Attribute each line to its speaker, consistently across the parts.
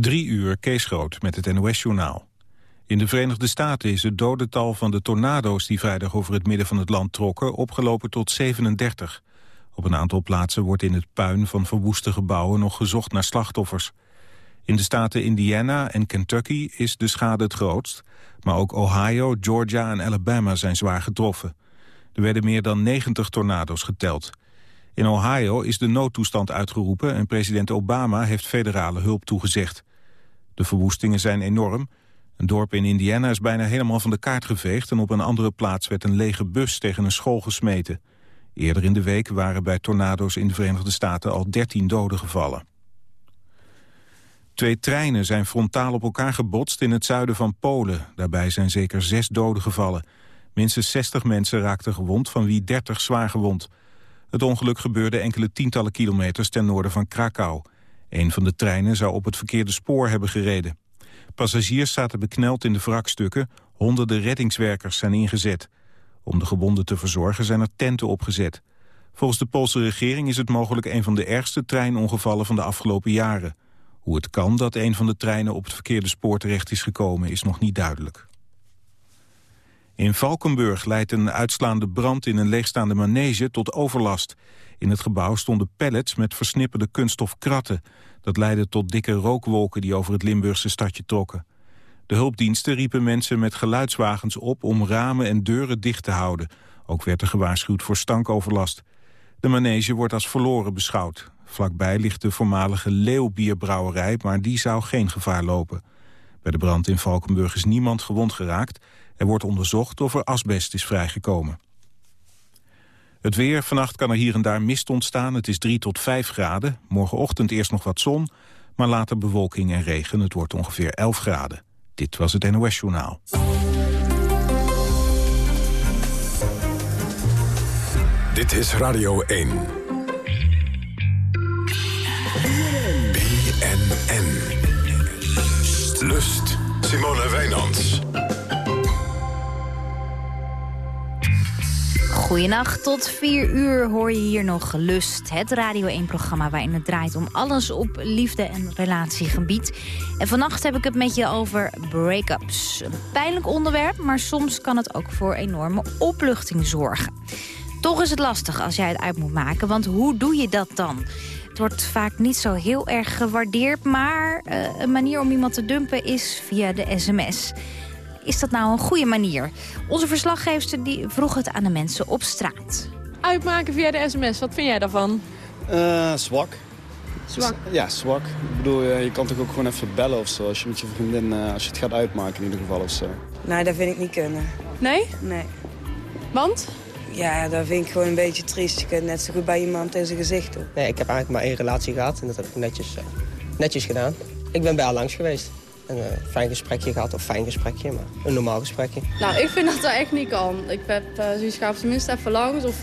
Speaker 1: Drie uur, Kees Groot, met het NOS-journaal. In de Verenigde Staten is het dodental van de tornado's... die vrijdag over het midden van het land trokken, opgelopen tot 37. Op een aantal plaatsen wordt in het puin van verwoeste gebouwen... nog gezocht naar slachtoffers. In de staten Indiana en Kentucky is de schade het grootst... maar ook Ohio, Georgia en Alabama zijn zwaar getroffen. Er werden meer dan 90 tornado's geteld... In Ohio is de noodtoestand uitgeroepen en president Obama heeft federale hulp toegezegd. De verwoestingen zijn enorm. Een dorp in Indiana is bijna helemaal van de kaart geveegd... en op een andere plaats werd een lege bus tegen een school gesmeten. Eerder in de week waren bij tornado's in de Verenigde Staten al 13 doden gevallen. Twee treinen zijn frontaal op elkaar gebotst in het zuiden van Polen. Daarbij zijn zeker zes doden gevallen. Minstens 60 mensen raakten gewond, van wie 30 zwaar gewond. Het ongeluk gebeurde enkele tientallen kilometers ten noorden van Krakau. Een van de treinen zou op het verkeerde spoor hebben gereden. Passagiers zaten bekneld in de wrakstukken. Honderden reddingswerkers zijn ingezet. Om de gewonden te verzorgen zijn er tenten opgezet. Volgens de Poolse regering is het mogelijk een van de ergste treinongevallen van de afgelopen jaren. Hoe het kan dat een van de treinen op het verkeerde spoor terecht is gekomen is nog niet duidelijk. In Valkenburg leidt een uitslaande brand in een leegstaande manege tot overlast. In het gebouw stonden pallets met versnipperde kunststof kratten. Dat leidde tot dikke rookwolken die over het Limburgse stadje trokken. De hulpdiensten riepen mensen met geluidswagens op om ramen en deuren dicht te houden. Ook werd er gewaarschuwd voor stankoverlast. De manege wordt als verloren beschouwd. Vlakbij ligt de voormalige Leeuwbierbrouwerij, maar die zou geen gevaar lopen. Bij de brand in Valkenburg is niemand gewond geraakt. Er wordt onderzocht of er asbest is vrijgekomen. Het weer, vannacht kan er hier en daar mist ontstaan. Het is 3 tot 5 graden. Morgenochtend eerst nog wat zon, maar later bewolking en regen. Het wordt ongeveer 11 graden. Dit was het NOS Journaal.
Speaker 2: Dit is Radio 1. BNN. Lust. Simone Wijnands.
Speaker 3: Goedenacht, tot 4 uur hoor je hier nog Lust. Het Radio 1-programma waarin het draait om alles op liefde- en relatiegebied. En vannacht heb ik het met je over break-ups. Een pijnlijk onderwerp, maar soms kan het ook voor enorme opluchting zorgen. Toch is het lastig als jij het uit moet maken, want hoe doe je dat dan? Het wordt vaak niet zo heel erg gewaardeerd, maar uh, een manier om iemand te dumpen is via de sms. Is dat nou een goede manier? Onze verslaggever die vroeg het aan de mensen op straat.
Speaker 4: Uitmaken via de sms, wat vind jij daarvan?
Speaker 5: Uh, zwak.
Speaker 4: Zwak?
Speaker 5: Ja, zwak. Ik bedoel, je kan toch ook gewoon even bellen of zo. Als je met je vriendin, uh, als je het gaat uitmaken in ieder geval of zo.
Speaker 6: Nee, dat vind ik niet kunnen.
Speaker 4: Nee?
Speaker 6: Nee.
Speaker 4: Want?
Speaker 6: Ja, dat vind ik gewoon een beetje triest. Je kunt net zo goed bij iemand in zijn gezicht doen.
Speaker 7: Nee, ik heb eigenlijk maar één relatie gehad en dat heb ik netjes, uh, netjes gedaan. Ik ben bij haar langs geweest een uh, fijn gesprekje gehad. Of fijn gesprekje, maar een normaal gesprekje.
Speaker 4: Nou, ik vind dat dat echt niet kan. Ik heb uh, zoiets, ga tenminste even langs. Of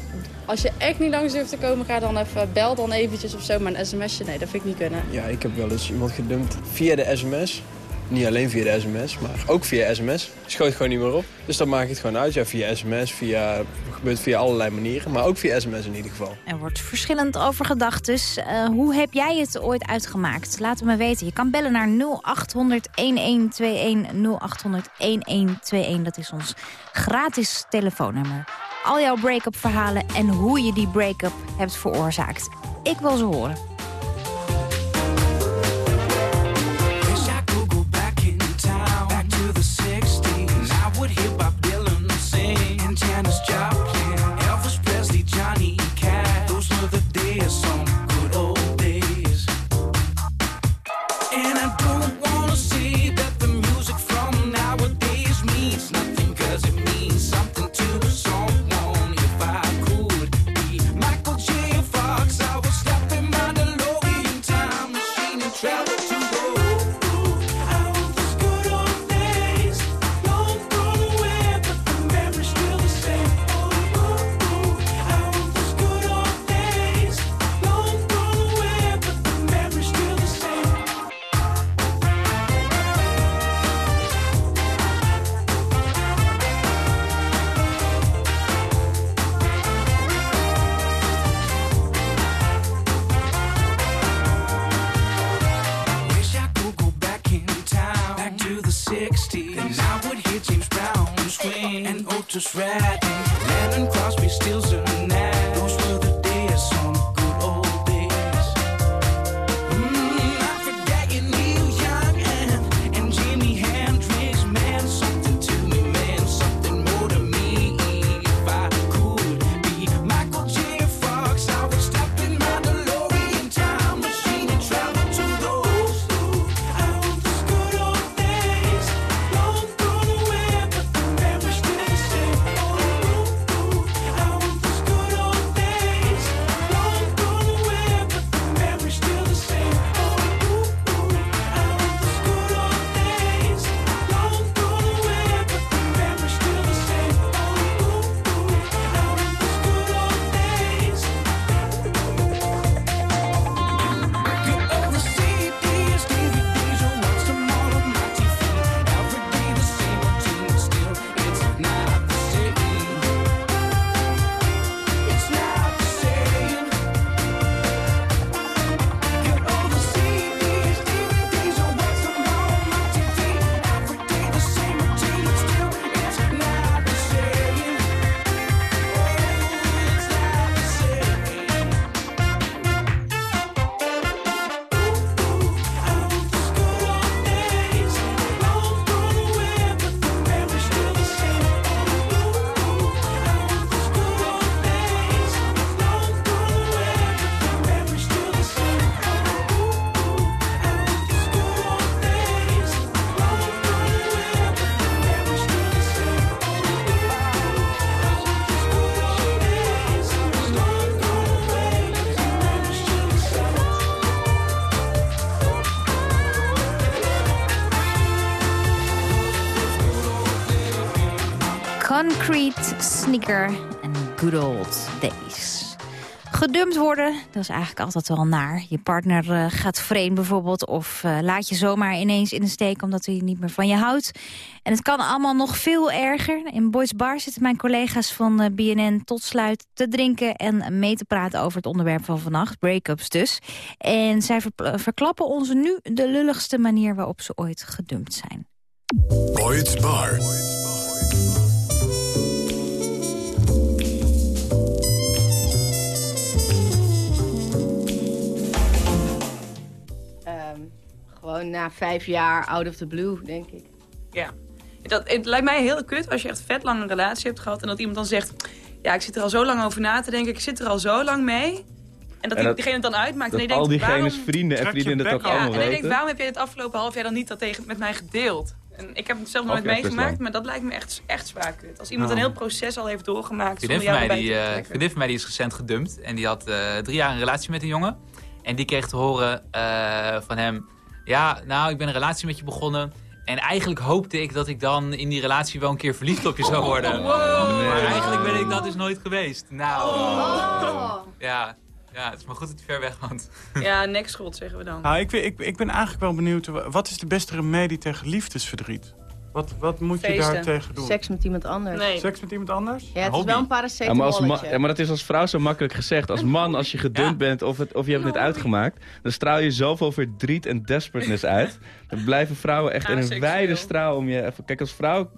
Speaker 4: als je echt niet langs durft te komen, ga dan even bel dan eventjes of zo. Maar een sms'je, nee, dat vind ik niet kunnen.
Speaker 8: Ja, ik heb wel eens iemand gedumpt via de sms. Niet alleen via de sms, maar ook via sms. Schoot gewoon niet meer op. Dus dan maak ik het gewoon uit. Ja, via sms, via, gebeurt via allerlei manieren. Maar ook via sms in ieder geval.
Speaker 3: Er wordt verschillend over gedacht. Dus uh, hoe heb jij het ooit uitgemaakt? Laat het me weten. Je kan bellen naar 0800 1121 0800 1121. Dat is ons gratis telefoonnummer. Al jouw break-up verhalen en hoe je die break-up hebt veroorzaakt. Ik wil ze horen.
Speaker 9: Swing and
Speaker 3: En Good Old Days. Gedumpt worden, dat is eigenlijk altijd wel naar. Je partner eh, gaat vreemd bijvoorbeeld of eh, laat je zomaar ineens in de steek... omdat hij niet meer van je houdt. En het kan allemaal nog veel erger. In Boys Bar zitten mijn collega's van eh, BNN tot sluit te drinken... en mee te praten over het onderwerp van vannacht, break-ups dus. En zij verklappen ons nu de lulligste manier waarop ze ooit gedumpt zijn.
Speaker 2: Boyd's Bar.
Speaker 10: Gewoon na vijf jaar out of the blue, denk ik.
Speaker 11: Ja. Dat, het lijkt mij heel kut als je echt vet lang een relatie hebt gehad... en dat iemand dan zegt... ja, ik zit er al zo lang over na te denken, ik zit er al zo lang mee... En dat,
Speaker 12: En
Speaker 11: die,
Speaker 12: dat-
Speaker 11: diegene het dan uitmaakt.
Speaker 12: Dat
Speaker 11: en ik
Speaker 12: al diegene's
Speaker 11: waarom...
Speaker 12: vrienden en vriendinnen dat
Speaker 13: bek
Speaker 12: ook
Speaker 11: Ja,
Speaker 12: allemaal
Speaker 11: en ik denk, waarom heb jij het afgelopen half jaar dan niet dat tegen, met mij gedeeld? En ik heb het zelf nooit meegemaakt, maar dat lijkt me echt, echt zwaar kut. Als iemand
Speaker 13: Oh.
Speaker 11: een heel proces al heeft doorgemaakt
Speaker 14: Vriendin
Speaker 11: zonder
Speaker 14: van,
Speaker 11: jou
Speaker 14: mij,
Speaker 11: erbij
Speaker 14: die, eh, vriendin van mij die is recent gedumpt. En die had eh, drie jaar een relatie met een jongen. En die kreeg te horen eh, van hem... Ja, nou, ik ben een relatie met je begonnen. En eigenlijk hoopte ik dat ik dan in die relatie wel een keer verliefd op je zou worden. Maar eigenlijk ben ik dat dus nooit geweest. Nou, ja, ja, het is maar goed dat hij ver weg woont.
Speaker 11: Ja, nekschot zeggen we dan.
Speaker 13: Nou, ik, ben- ik, ik ben eigenlijk wel benieuwd, wa- wat is de beste remedie tegen liefdesverdriet? Wat, wat moet je daar tegen doen?
Speaker 10: Seks met iemand anders.
Speaker 11: Nee.
Speaker 13: Seks met iemand anders?
Speaker 10: Ja, het is wel een
Speaker 12: Ja,
Speaker 10: paracetamol.
Speaker 12: maar, als ja, maar dat is als vrouw zo makkelijk gezegd. Als man, als je gedumpt bent of, het, of je hebt het net uitgemaakt... dan straal je zoveel verdriet en desperateness uit. Dan blijven vrouwen echt in een wijde straal om je... even- Kijk, als vrouw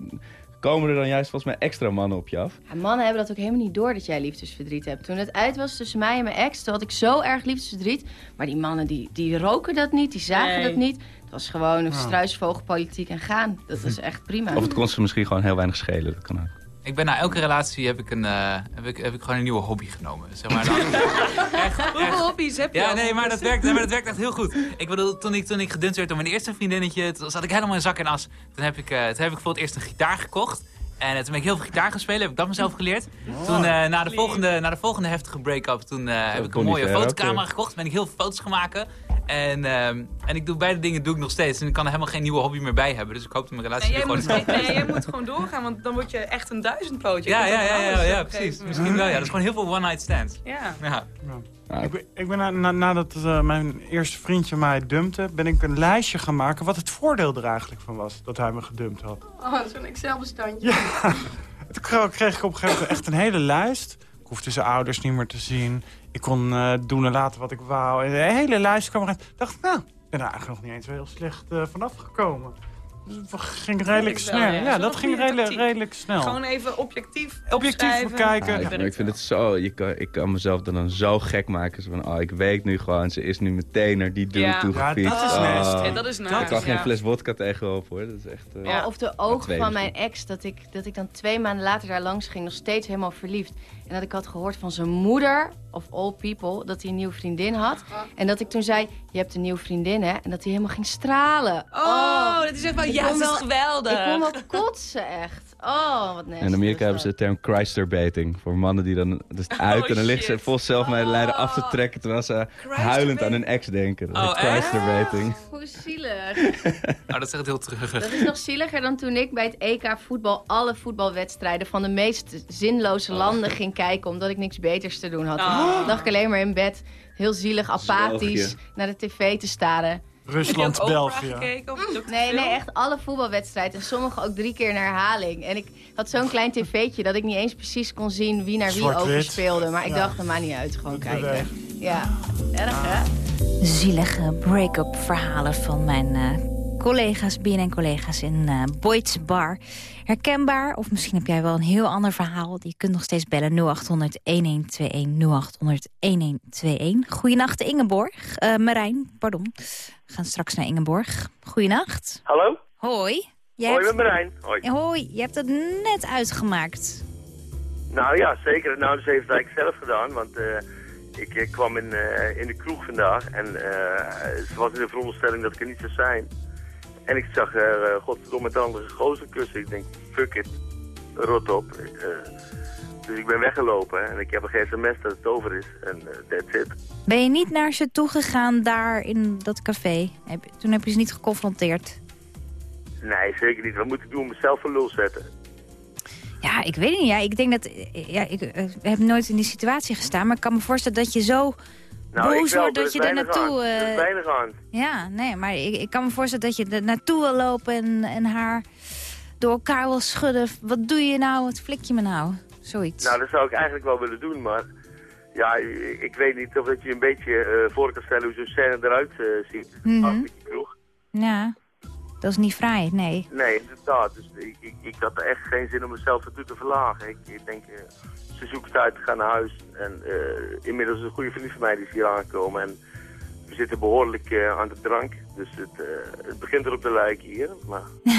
Speaker 12: komen er dan juist volgens mij extra mannen op je af.
Speaker 10: Ja, mannen hebben dat ook helemaal niet door dat jij liefdesverdriet hebt. Toen het uit was tussen mij en mijn ex, toen had ik zo erg liefdesverdriet. Maar die mannen, die, die roken dat niet, die zagen
Speaker 11: Nee.
Speaker 10: dat niet. Het was gewoon een
Speaker 12: Oh.
Speaker 10: struisvogelpolitiek en gaan. Dat is echt prima.
Speaker 12: Of het kon ze misschien gewoon heel weinig schelen. Dat kan ook.
Speaker 14: Ik ben na elke relatie heb ik, een, eh, heb ik, heb ik gewoon een nieuwe hobby genomen. Zeg maar,
Speaker 11: Hoeveel hobby's heb je
Speaker 14: Ja,
Speaker 11: al?
Speaker 14: nee, maar dat werkt, nee, maar dat werkt echt heel goed. Ik bedoel, toen ik, toen ik gedumpt werd door mijn eerste vriendinnetje, toen zat ik helemaal in zak en as. Toen heb ik, eh, toen heb ik voor het eerst een gitaar gekocht. En eh, toen ben ik heel veel gitaar gaan spelen, heb ik dat mezelf geleerd. Toen, eh, na, de volgende, na de volgende heftige break-up, toen eh, heb ik een mooie fotocamera gekocht. Ben ik heel veel foto's gaan maken. En, ehm, en ik doe beide dingen doe ik nog steeds. En ik kan er helemaal geen nieuwe hobby meer bij hebben. Dus ik hoop dat mijn relatie
Speaker 11: Nee, jij
Speaker 14: gewoon
Speaker 11: moet, nee, jij moet gewoon doorgaan, want dan word je echt een duizendpootje.
Speaker 14: Ja, ja, ja, ja, ja, precies. Misschien wel, ja. Dat is gewoon heel veel one-night stands.
Speaker 11: Ja.
Speaker 14: ja.
Speaker 13: Ik ben, ik ben na- na- nadat eh, mijn eerste vriendje mij dumpte, ben ik een lijstje gaan maken wat het voordeel er eigenlijk van was dat hij me gedumpt had.
Speaker 4: Oh, zo'n Excel-bestandje.
Speaker 13: Toen kre- kreeg ik op een gegeven moment echt een hele lijst. Ik hoefde zijn ouders niet meer te zien. Ik kon eh, doen en laten wat ik wou. En de hele lijst kwam eruit. Ik dacht, nou, ik ben er eigenlijk nog niet eens heel slecht eh, vanaf gekomen. Dat ging redelijk
Speaker 11: wel,
Speaker 13: snel.
Speaker 11: ja.
Speaker 13: Dat ging redelijk, redelijk snel.
Speaker 11: Gewoon even objectief
Speaker 13: Objectief bekijken.
Speaker 12: Ah, ik, maar ik vind het zo, je kan, ik kan mezelf dan zo gek maken. Zo van, oh, ik weet nu gewoon, ze is nu meteen naar die doel
Speaker 11: Ja.
Speaker 12: toe
Speaker 11: Ja, dat is
Speaker 12: Oh.
Speaker 11: Ja, dat is
Speaker 12: Ik kan geen fles wodka tegenop hoor. Dat is echt... eh,
Speaker 10: Ja. Of de ogen van
Speaker 12: misschien.
Speaker 10: mijn ex, dat ik, dat ik dan twee maanden later daar langs ging, nog steeds helemaal verliefd. En dat ik had gehoord van zijn moeder, of all people, dat hij een nieuwe vriendin had. En dat ik toen zei, je hebt een nieuwe vriendin hè? En dat hij helemaal ging stralen.
Speaker 11: Oh, dat hij zegt van,
Speaker 10: Ik
Speaker 11: ja, is
Speaker 10: wel-
Speaker 11: geweldig.
Speaker 10: Ik kon wel kotsen, echt. Oh, wat nasty.
Speaker 12: In Amerika hebben ze de term Chryslerbaiting. Voor mannen die dan dus
Speaker 11: Oh,
Speaker 12: uit en dan liggen ze vol zelfmedelijden af te trekken... terwijl ze huilend aan hun ex denken. Dat is
Speaker 11: Oh, echt?
Speaker 12: Chryslerbaiting.
Speaker 10: Hoe zielig.
Speaker 14: Nou, dat is echt heel terug.
Speaker 10: Dat is nog zieliger dan toen ik bij het EK voetbal alle voetbalwedstrijden van de meest zinloze landen ging kijken omdat ik niks beters te doen had.
Speaker 11: Oh.
Speaker 10: Dan lag ik alleen maar in bed, heel zielig, apathisch,
Speaker 13: België.
Speaker 10: naar de tv te staren.
Speaker 13: Rusland, België.
Speaker 10: Nee, nee, echt alle voetbalwedstrijden. En sommige ook drie keer naar herhaling. En ik had zo'n klein tv'tje dat ik niet eens precies kon zien wie naar wie overspeelde. Maar ik
Speaker 3: Ja.
Speaker 10: dacht, dat maakt niet uit, gewoon kijken. Ja, erg hè?
Speaker 3: Zielige break-up verhalen van mijn eh, collega's, BNN-collega's in eh Boyd's Bar. Herkenbaar, of misschien heb jij wel een heel ander verhaal. Je kunt nog steeds bellen 0800-1121, 0800-1121. Goedenacht Ingeborg, Eh Marijn, pardon. We gaan straks naar Ingeborg. Goedenacht.
Speaker 15: Hallo?
Speaker 3: Hoi. Jij
Speaker 15: Hoi,
Speaker 3: hebt-
Speaker 15: met Marijn. Hoi.
Speaker 3: Hoi, je hebt het net uitgemaakt.
Speaker 15: Nou ja, zeker. Nou, dus heeft het eigenlijk zelf gedaan, want eh, ik, kwam in, in de kroeg vandaag en ze was in de veronderstelling dat ik er niet zou zijn. En ik zag er, uh, godverdomme, met andere gozer kussen. Ik denk, fuck it, rot op. Eh, dus ik ben weggelopen en ik heb een sms dat het over is en eh, that's it.
Speaker 3: Ben je niet naar ze toegegaan daar in dat café? Heb, toen heb je ze niet geconfronteerd?
Speaker 15: Nee, zeker niet. Wat moet ik doen? Mezelf voor lul zetten.
Speaker 3: Ja, ik weet niet. Ja, ik denk dat... Ja, ik eh, heb nooit in die situatie gestaan. Maar ik kan me voorstellen dat je zo
Speaker 15: Nou,
Speaker 3: boos wordt dat je er naartoe... eh,
Speaker 15: weinig aan.
Speaker 3: ja, nee, maar ik, ik kan me voorstellen dat je er naartoe wil lopen en, en haar door elkaar wil schudden. Wat doe je nou? Wat flik je me nou? Zoiets.
Speaker 15: Nou, dat zou ik eigenlijk wel willen doen, maar ja, ik, ik weet niet of dat je een beetje eh, voor kan stellen hoe zo'n scène eruit eh, ziet. Die kroeg.
Speaker 3: Ja, dat is niet vrij, nee.
Speaker 15: Nee, inderdaad. Dus ik, ik, ik had er echt geen zin om mezelf ertoe te verlagen. Ik, ik denk, eh, ze zoekt het uit, ik ga naar huis. En eh, inmiddels is een goede vriend van mij die is hier aangekomen. En we zitten behoorlijk eh, aan de drank. Dus het, eh, het begint erop te lijken hier. Maar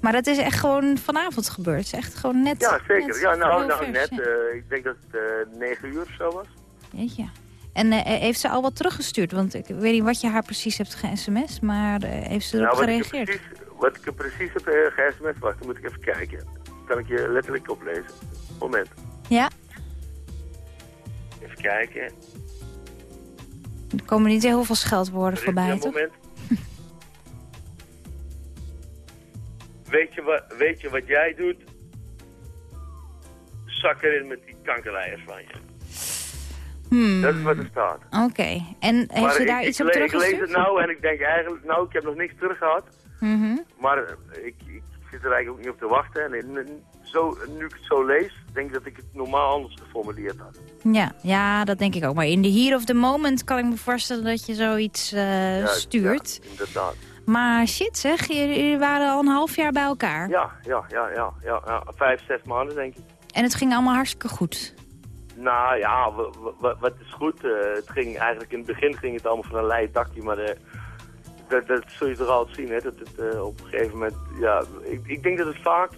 Speaker 3: Maar dat is echt gewoon vanavond gebeurd. Is echt gewoon net...
Speaker 15: ja, zeker.
Speaker 3: net
Speaker 15: Ja, nou, nou
Speaker 3: vers,
Speaker 15: net.
Speaker 3: ja.
Speaker 15: ik denk dat het eh, negen uur of zo was.
Speaker 3: Jeetje. En eh, heeft ze al wat teruggestuurd? Want ik weet niet wat je haar precies hebt ge-sms, maar heeft ze erop
Speaker 15: Nou, ik, er
Speaker 3: gereageerd?
Speaker 15: precies, wat ik er precies heb uh, ge-sms, wacht, dan moet ik even kijken. Kan ik je letterlijk oplezen. Moment.
Speaker 3: Ja,
Speaker 15: Even kijken.
Speaker 3: er komen niet heel veel scheldwoorden voorbij, toch?
Speaker 15: moment. weet, je wat, weet je wat jij doet? Zak erin met die kankerleiers van je.
Speaker 3: Hmm.
Speaker 15: Dat is wat er staat.
Speaker 3: Oké. En heeft ze daar
Speaker 15: ik,
Speaker 3: iets op
Speaker 15: le- Ik lees
Speaker 3: teruggestuurd?
Speaker 15: het nou en ik denk eigenlijk, nou, ik heb nog niks terug gehad.
Speaker 3: Mhm.
Speaker 15: Maar ik, ik zit er eigenlijk ook niet op te wachten. En zo, nu ik het zo lees, denk ik dat ik het normaal anders geformuleerd had.
Speaker 3: Ja, ja, dat denk ik ook. Maar in de here of the moment kan ik me voorstellen dat je zoiets
Speaker 15: Ja,
Speaker 3: stuurt.
Speaker 15: Ja, inderdaad.
Speaker 3: Maar shit zeg, jullie waren al een half jaar bij elkaar.
Speaker 15: Ja, ja, ja, ja, ja, ja. Vijf, zes maanden denk ik.
Speaker 3: En het ging allemaal hartstikke goed.
Speaker 15: Nou ja, wa- wa- wat is goed. eh, het ging eigenlijk in het begin ging het allemaal van een leien dakje, maar eh, dat, dat zul je toch altijd zien, hè? Dat het op een gegeven moment, ja, ik, ik denk dat het vaak,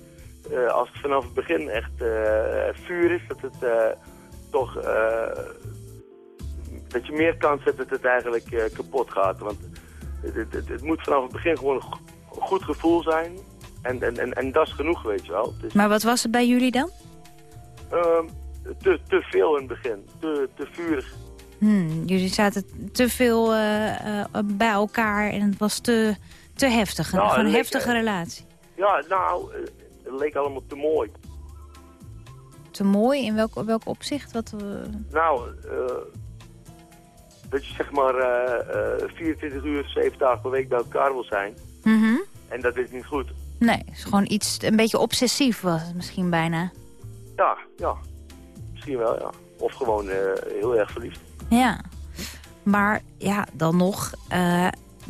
Speaker 15: als het vanaf het begin echt eh, vuur is, dat het eh, toch, eh, dat je meer kans hebt dat het eigenlijk eh, kapot gaat. Want het, het, het- moet vanaf het begin gewoon een go- goed gevoel zijn. En, en, en, en dat is genoeg, weet je wel. Dus,
Speaker 3: Maar wat was het bij jullie dan?
Speaker 15: ehm, te, te veel in het begin. Te, te vurig.
Speaker 3: Hmm, jullie zaten te veel eh, eh, bij elkaar en het was te, te heftig. Een,
Speaker 15: Nou,
Speaker 3: gewoon een heftige relatie.
Speaker 15: Ja, nou, eh, het leek allemaal te mooi.
Speaker 3: Te mooi, in welk, welk opzicht? Wat, eh,
Speaker 15: Nou, eh, dat je zeg maar eh, eh, 24 uur, 7 dagen per week bij elkaar wil zijn.
Speaker 3: mhm.
Speaker 15: En dat is niet goed.
Speaker 3: Nee, het is gewoon iets, een beetje obsessief was het misschien bijna.
Speaker 15: Ja, ja. Misschien wel, ja. Of gewoon heel erg verliefd.
Speaker 3: Ja, maar ja, dan nog,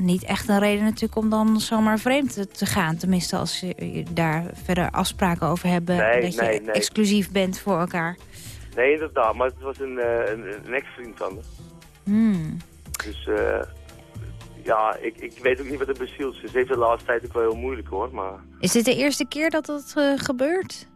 Speaker 3: niet echt een reden natuurlijk om dan zomaar vreemd te- gaan. Tenminste, als je daar verder afspraken over hebben.
Speaker 15: Nee,
Speaker 3: dat je
Speaker 15: nee,
Speaker 3: exclusief bent voor elkaar.
Speaker 15: Nee, inderdaad. Maar het was een, eh, een, een ex-vriend van me.
Speaker 3: Hmm.
Speaker 15: Dus eh, ja, ik, ik weet ook niet wat er bezielt. Ze heeft de laatste tijd ook wel heel moeilijk hoor. Maar
Speaker 3: Is dit de eerste keer dat dat eh, gebeurt?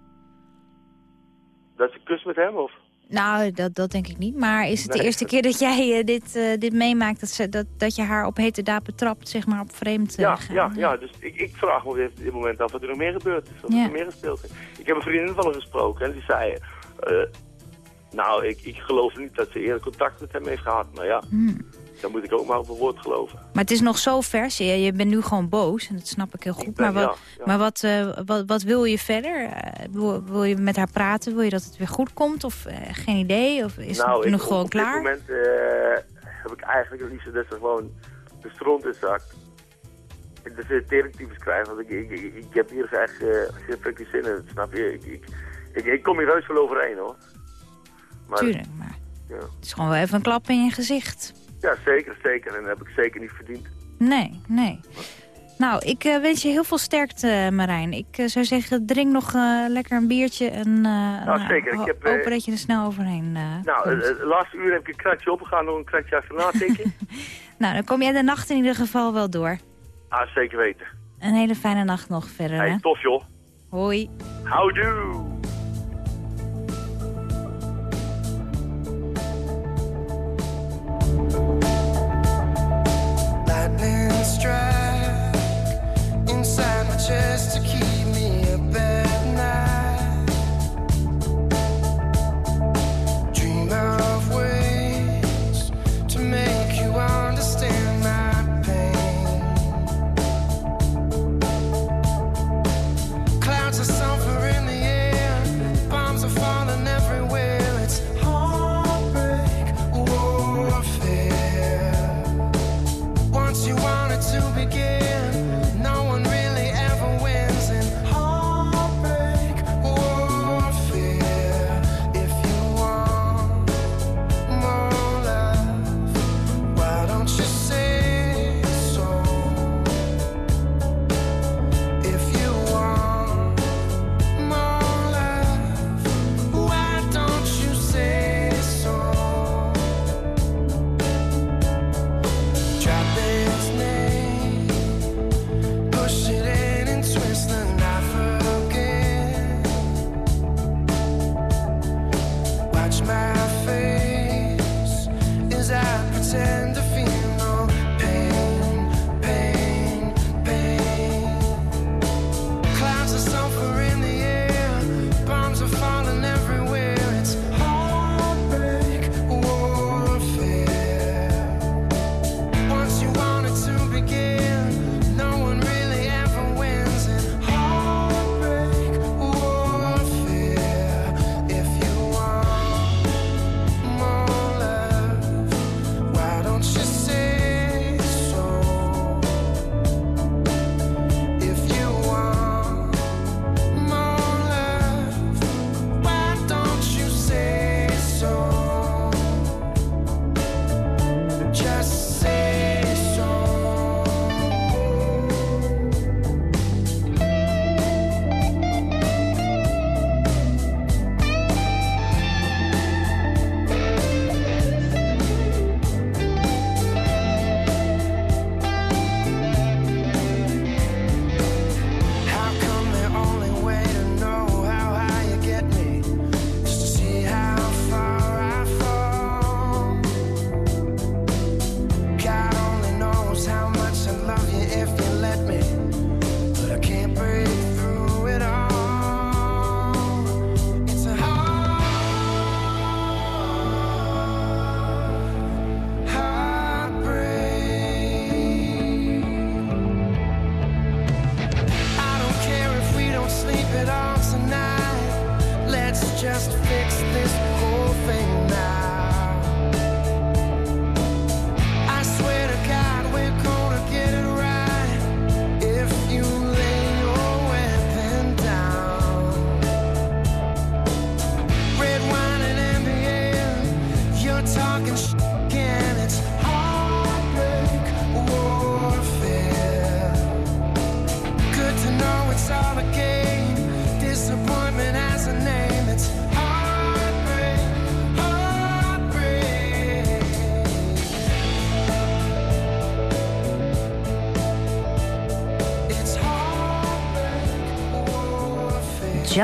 Speaker 15: dat ze kust met hem of?
Speaker 3: Nou, dat, dat denk ik niet. Maar is het de eerste keer dat jij eh, dit, eh, dit meemaakt? Dat, ze, dat, dat je haar op hete daad betrapt, zeg maar, op vreemd eh,
Speaker 15: Ja,
Speaker 3: gaan?
Speaker 15: ja, ja. Dus ik, ik vraag me op dit moment af wat er nog meer gebeurd is. Of
Speaker 3: Ja.
Speaker 15: er meer gespeeld is. Ik heb een vriendin van haar gesproken en die zei... nou, ik, ik geloof niet dat ze eerder contact met hem heeft gehad. Maar ja,
Speaker 3: Hmm.
Speaker 15: Dan moet ik ook maar op een woord geloven.
Speaker 3: Maar het is nog zo vers. Je, je bent nu gewoon boos. En dat snap ik heel goed.
Speaker 15: ben-
Speaker 3: maar wat,
Speaker 15: ja, ja.
Speaker 3: Maar wat, eh, wat, wat wil je verder? Eh, wil, wil je met haar praten? Wil je dat het weer goed komt? Of eh, geen idee? Of is
Speaker 15: nou,
Speaker 3: het
Speaker 15: ik-
Speaker 3: nog
Speaker 15: op-
Speaker 3: gewoon
Speaker 15: op
Speaker 3: klaar?
Speaker 15: dit moment heb ik eigenlijk het liefst dat ze gewoon de stront in zakt. En ze teringtypes krijgen. Want ik, ik, ik, ik heb hier echt geen fucking zin in. Snap je? Ik, ik, ik, ik kom hier heus wel overheen hoor. Maar,
Speaker 3: Tuurlijk, maar
Speaker 15: Ja.
Speaker 3: het is gewoon wel even een klap in je gezicht.
Speaker 15: Ja, zeker, zeker. En dat heb ik zeker niet verdiend.
Speaker 3: Nee, nee. Nou, ik eh, wens je heel veel sterkte, Marijn. Ik eh, zou zeggen, drink nog eh, lekker een biertje. En uh,
Speaker 15: Nou, zeker. Ik heb, eh,
Speaker 3: hopen dat je er snel overheen eh,
Speaker 15: Nou, het laatste uur heb ik een kratje opgegaan, nog een kratje achterna tikken.
Speaker 3: Nou, dan kom jij de nacht in ieder geval wel door.
Speaker 15: ah, zeker weten.
Speaker 3: Een hele fijne nacht nog verder, hè?
Speaker 15: Hey, tof joh.
Speaker 3: Hoi.
Speaker 15: Houdoe.
Speaker 16: Inside my chest to keep me up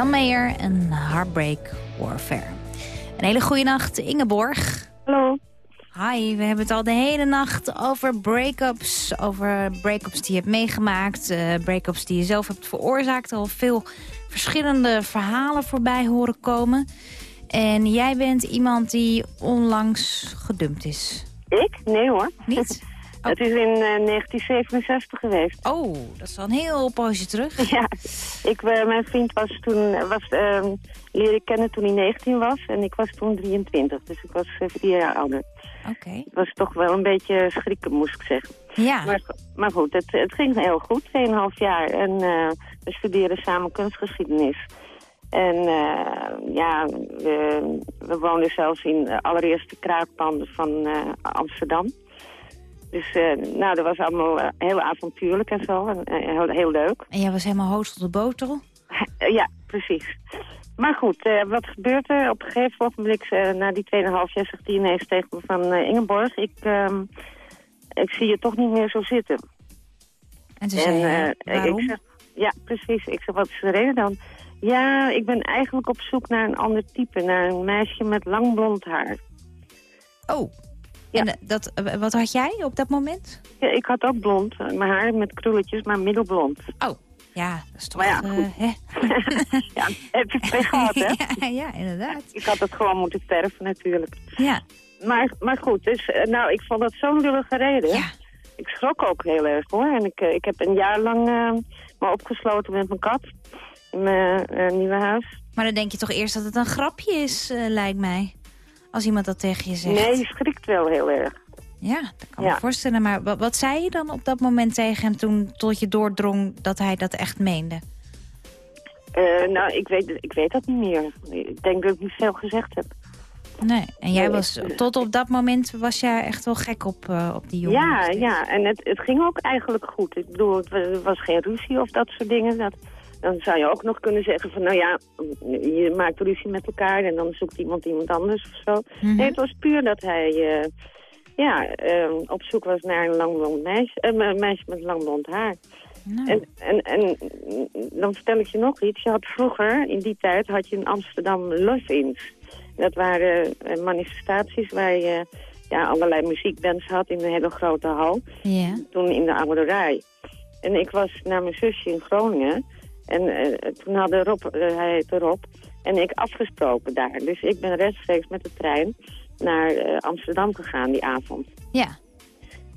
Speaker 3: John Mayer en Heartbreak Warfare. Een hele goede nacht, Ingeborg.
Speaker 17: Hallo.
Speaker 3: Hi, we hebben het al de hele nacht over break-ups. Over break-ups die je hebt meegemaakt. eh break-ups die je zelf hebt veroorzaakt. Al veel verschillende verhalen voorbij horen komen. En jij bent iemand die onlangs gedumpt is.
Speaker 17: Ik? Nee hoor.
Speaker 3: Niet?
Speaker 17: Het is in eh, 1967 geweest.
Speaker 3: Oh, dat is al een heel poosje terug.
Speaker 17: Ja, ik, eh, mijn vriend was toen, was, ehm leren kennen toen hij 19 was en ik was toen 23. Dus ik was eh, vier jaar ouder.
Speaker 3: Oké.
Speaker 17: Het was toch wel een beetje schrikken, moest ik zeggen.
Speaker 3: Ja.
Speaker 17: Maar, maar goed, het, het ging heel goed, 2,5 jaar. En eh, we studeerden samen kunstgeschiedenis. En eh, ja, we, we woonden zelfs in de allereerste kraakpanden van eh, Amsterdam. Dus eh, nou, dat was allemaal eh, heel avontuurlijk en zo. En, eh, heel, heel leuk.
Speaker 3: En jij was helemaal hoogst op de botel?
Speaker 17: Eh, ja, precies. Maar goed, wat gebeurt er? Op een gegeven eh, na die 2,5 jaar, zegt hij ineens tegen me van... Ingeborg, ik, ehm, ik zie je toch niet meer zo zitten.
Speaker 3: En toen zei waarom?
Speaker 17: Ik zeg, ja, precies. Ik zeg, wat is de reden dan? Ja, ik ben eigenlijk op zoek naar een ander type. Naar een meisje met lang blond haar.
Speaker 3: Oh, en eh, dat, eh, wat had jij op dat moment?
Speaker 17: Ja, ik had ook blond. eh, Mijn haar met krulletjes, maar middelblond.
Speaker 3: Oh, ja, dat is toch...
Speaker 17: Maar ja,
Speaker 3: hè?
Speaker 17: ja, heb je twee gehad, hè?
Speaker 3: ja, ja, inderdaad.
Speaker 17: Ik had het gewoon moeten verven natuurlijk.
Speaker 3: Ja.
Speaker 17: Maar, maar goed, dus, nou, ik vond dat zo'n lullige reden. Ik schrok ook heel erg, hoor. En ik, ik heb een jaar lang eh, me opgesloten met mijn kat. In mijn nieuwe huis.
Speaker 3: Maar dan denk je toch eerst dat het een grapje is, lijkt mij. Als iemand dat tegen je zegt.
Speaker 17: Nee, je schrikt wel heel erg.
Speaker 3: Ja, dat kan
Speaker 17: Ja.
Speaker 3: me voorstellen. Maar wat, wat zei je dan op dat moment tegen hem toen tot je doordrong dat hij dat echt meende?
Speaker 17: Eh, nou, ik weet, ik weet dat niet meer. Ik denk dat ik niet veel gezegd heb.
Speaker 3: Nee, en jij was, tot op dat moment was jij echt wel gek op, eh, op die jongen.
Speaker 17: Ja, ja, en het, het ging ook eigenlijk goed. Ik bedoel, het er was geen ruzie of dat soort dingen. Dat, dan zou je ook nog kunnen zeggen van, nou ja, je maakt ruzie met elkaar en dan zoekt iemand iemand anders of zo.
Speaker 3: Mhm.
Speaker 17: Nee, het was puur dat hij eh, ja, eh, op zoek was naar een lang blond meisje, eh, een meisje met lang blond haar.
Speaker 3: Nou.
Speaker 17: En, en, en dan vertel ik je nog iets. Je had vroeger, in die tijd, had je in Amsterdam love-ins. Dat waren eh, manifestaties waar je ja, allerlei muziekbands had in een hele grote hal. Toen in de oude rij. En ik was naar mijn zusje in Groningen. En eh, toen hadden Rob, eh, hij heette Rob, en ik afgesproken daar. Dus ik ben rechtstreeks met de trein naar eh, Amsterdam gegaan die avond.
Speaker 3: Ja.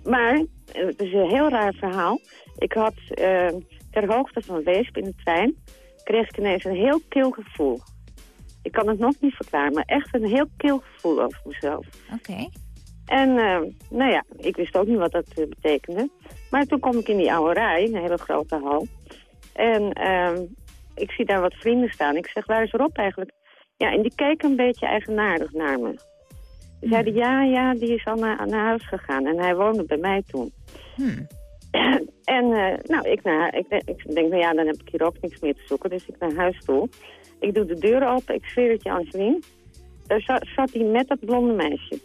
Speaker 17: Maar, het is een heel raar verhaal. Ik had ter hoogte van Weesp in de trein... kreeg ik ineens een heel kil gevoel. Ik kan het nog niet verklaren, maar echt een heel kil gevoel over mezelf.
Speaker 3: Oké.
Speaker 17: En nou ja, ik wist ook niet wat dat betekende. Maar toen kom ik in die oude rij, een hele grote hal. En ehm, ik zie daar wat vrienden staan. Ik zeg, waar is Rob eigenlijk? Ja, en die keken een beetje eigenaardig naar me. Ze zeiden, ja, ja, die is al naar, naar huis gegaan. En hij woonde bij mij toen.
Speaker 3: Hmm.
Speaker 17: en eh, nou, ik, naar, ik, ik denk, nou ja, dan heb ik hier ook niks meer te zoeken. Dus ik naar huis toe. Ik doe de deur open, ik zweer het je, Angelien. Daar zat, zat hij met dat blonde meisje.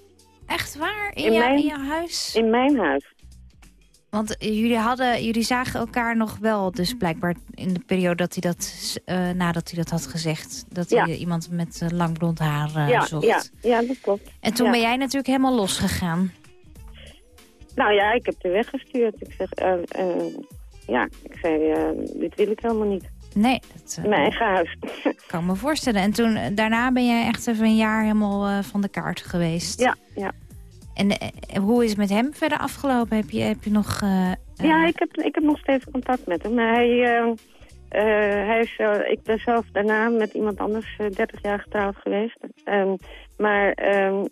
Speaker 3: Echt waar? In,
Speaker 17: In
Speaker 3: jou-
Speaker 17: mijn-
Speaker 3: in jouw huis?
Speaker 17: In mijn huis.
Speaker 3: Want jullie, hadden, jullie zagen elkaar nog wel, dus blijkbaar in de periode dat hij dat, eh, nadat hij dat had gezegd. Dat
Speaker 17: Ja.
Speaker 3: hij iemand met eh, lang blond haar eh,
Speaker 17: ja,
Speaker 3: zocht.
Speaker 17: ja, ja, dat klopt.
Speaker 3: En toen
Speaker 17: Ja.
Speaker 3: ben jij natuurlijk helemaal losgegaan.
Speaker 17: Nou ja, ik heb er weggestuurd. Ik zeg, ja, ik zei, dit wil ik helemaal niet.
Speaker 3: Nee, dat
Speaker 17: mijn eigen huis.
Speaker 3: kan me voorstellen. En toen, daarna ben jij echt even een jaar helemaal van de kaart geweest.
Speaker 17: Ja, ja.
Speaker 3: En eh, hoe is het met hem verder afgelopen? Heb je, heb je nog... eh,
Speaker 17: Ja, ik heb, ik heb nog steeds contact met hem. Maar hij, eh, eh, hij is, eh, ik ben zelf daarna met iemand anders eh, 30 jaar getrouwd geweest. Ehm, maar ehm,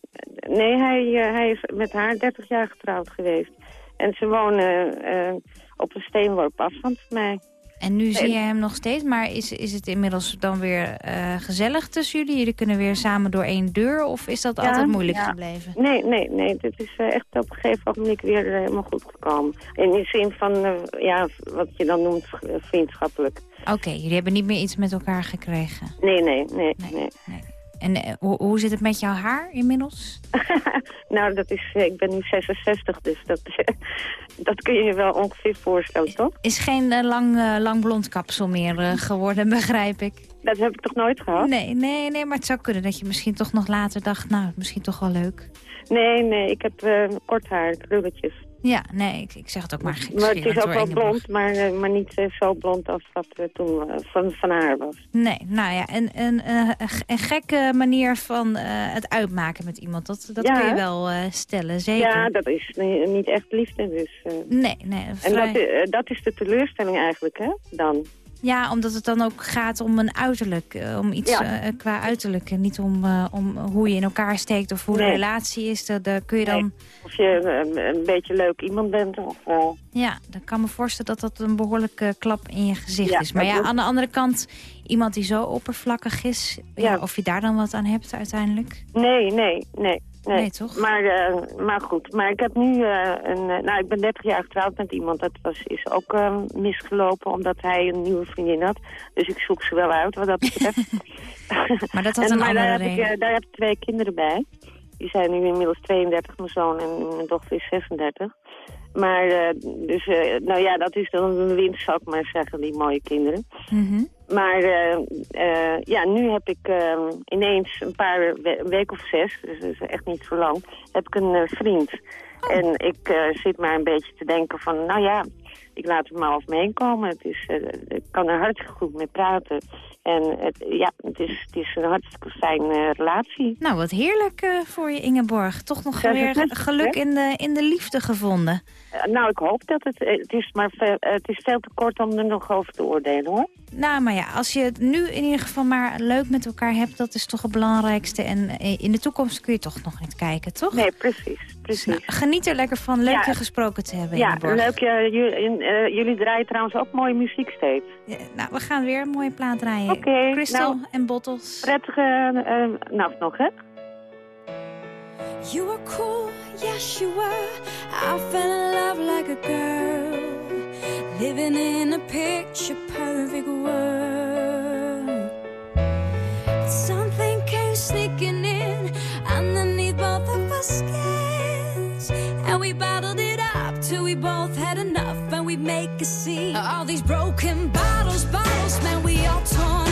Speaker 17: nee, hij, eh, hij is met haar 30 jaar getrouwd geweest. En ze wonen eh, op een steenworp afstand van mij.
Speaker 3: En nu zie je hem nog steeds, maar is, is het inmiddels dan weer eh, gezellig tussen jullie? Jullie kunnen weer samen door één deur of is dat
Speaker 17: Ja,
Speaker 3: altijd moeilijk
Speaker 17: ja.
Speaker 3: gebleven?
Speaker 17: Nee, nee, nee. Dit is eh, echt op een gegeven moment weer eh, helemaal goed gekomen. In de zin van, ja, wat je dan noemt vriendschappelijk.
Speaker 3: Oké, jullie hebben niet meer iets met elkaar gekregen.
Speaker 17: Nee, nee, nee, nee.
Speaker 3: En eh, hoe, hoe zit het met jouw haar inmiddels?
Speaker 17: Nou, dat is, eh, ik ben nu 66, dus dat, dat kun je je wel ongeveer voorstellen, toch?
Speaker 3: Is geen eh, lang, lang blond kapsel meer geworden, begrijp ik.
Speaker 17: Dat heb ik toch nooit gehad?
Speaker 3: Nee, nee, nee, maar het zou kunnen dat je misschien toch nog later dacht... nou, misschien toch wel leuk.
Speaker 17: Nee, nee, ik heb kort haar, krulletjes.
Speaker 3: Ja, nee, ik, ik zeg het ook maar
Speaker 17: Maar het is ook wel blond, maar, eh, maar niet eh, zo blond als dat toen eh, van, van haar was.
Speaker 3: Nee, nou ja, een, een, eh, een, ge- een gekke manier van het uitmaken met iemand. Dat, dat
Speaker 17: Ja,
Speaker 3: kun je wel stellen, zeker.
Speaker 17: Ja, dat is ni- niet echt liefde, dus...
Speaker 3: Nee, nee.
Speaker 17: En dat, dat is de teleurstelling eigenlijk, hè, dan.
Speaker 3: Ja, omdat het dan ook gaat om een uiterlijk. eh, om iets
Speaker 17: Ja.
Speaker 3: eh, qua uiterlijk. En niet om, eh, om hoe je in elkaar steekt of hoe de relatie is. Dat, daar kun je dan...
Speaker 17: Of je eh, een beetje leuk iemand bent, of...
Speaker 3: Ja, dan kan me voorstellen dat dat een behoorlijke klap in je gezicht
Speaker 17: Ja,
Speaker 3: is. Maar ja, aan de andere kant, iemand die zo oppervlakkig is... Ja. Of je daar dan wat aan hebt uiteindelijk.
Speaker 17: Nee, nee, nee. Nee,
Speaker 3: Nee, toch?
Speaker 17: Maar, eh, maar goed, maar ik heb nu eh, een... eh, nou, ik ben 30 jaar getrouwd met iemand. Dat was, is ook misgelopen omdat hij een nieuwe vriendin had. Dus ik zoek ze wel uit wat dat betreft.
Speaker 3: Maar dat had
Speaker 17: en,
Speaker 3: een
Speaker 17: maar
Speaker 3: andere
Speaker 17: daar heb, ik, daar heb ik twee kinderen bij. Die zijn nu inmiddels 32, mijn zoon en mijn dochter is 36. Maar, dus, nou ja, dat is dan een winst, zou ik maar zeggen, die mooie kinderen.
Speaker 3: Mhm.
Speaker 17: Maar eh, eh, ja, nu heb ik eh, ineens een paar we een week of zes, dus dat is echt niet zo lang, heb ik een eh, vriend.
Speaker 3: Oh.
Speaker 17: En ik zit maar een beetje te denken van, nou ja, ik laat hem maar over me heen komen. Het is, eh, ik kan er hartstikke goed mee praten. En het, ja, het is, het is een hartstikke fijne relatie.
Speaker 3: Nou, wat heerlijk eh, voor je Ingeborg. Toch nog weer geluk
Speaker 17: hè?
Speaker 3: in de, in de liefde gevonden.
Speaker 17: Eh, nou, ik hoop dat het, eh, het is maar ve- eh, het is veel te kort om er nog over te oordelen hoor.
Speaker 3: Nou, maar ja, als je het nu in ieder geval maar leuk met elkaar hebt... dat is toch het belangrijkste. En eh, in de toekomst kun je toch nog niet kijken, toch?
Speaker 17: Nee, precies. precies.
Speaker 3: Nou, geniet er lekker van. Leuk
Speaker 17: Ja.
Speaker 3: je gesproken te hebben,
Speaker 17: Ja,
Speaker 3: Ingeborg.
Speaker 17: leuk. eh, jullie, eh, jullie draaien trouwens ook mooie muziek steeds.
Speaker 3: Ja, nou, we gaan weer een mooie plaat draaien.
Speaker 17: Oké,
Speaker 3: Crystal
Speaker 17: nou,
Speaker 3: en Bottles.
Speaker 17: Prettige eh, nacht nog, hè?
Speaker 18: You were cool, yes you were. I fell in love like a girl, living in a picture perfect world. But something came sneaking in underneath both of our skins, and we bottled it till we both had enough, and we make a scene. All these broken bottles, bottles, man, we all torn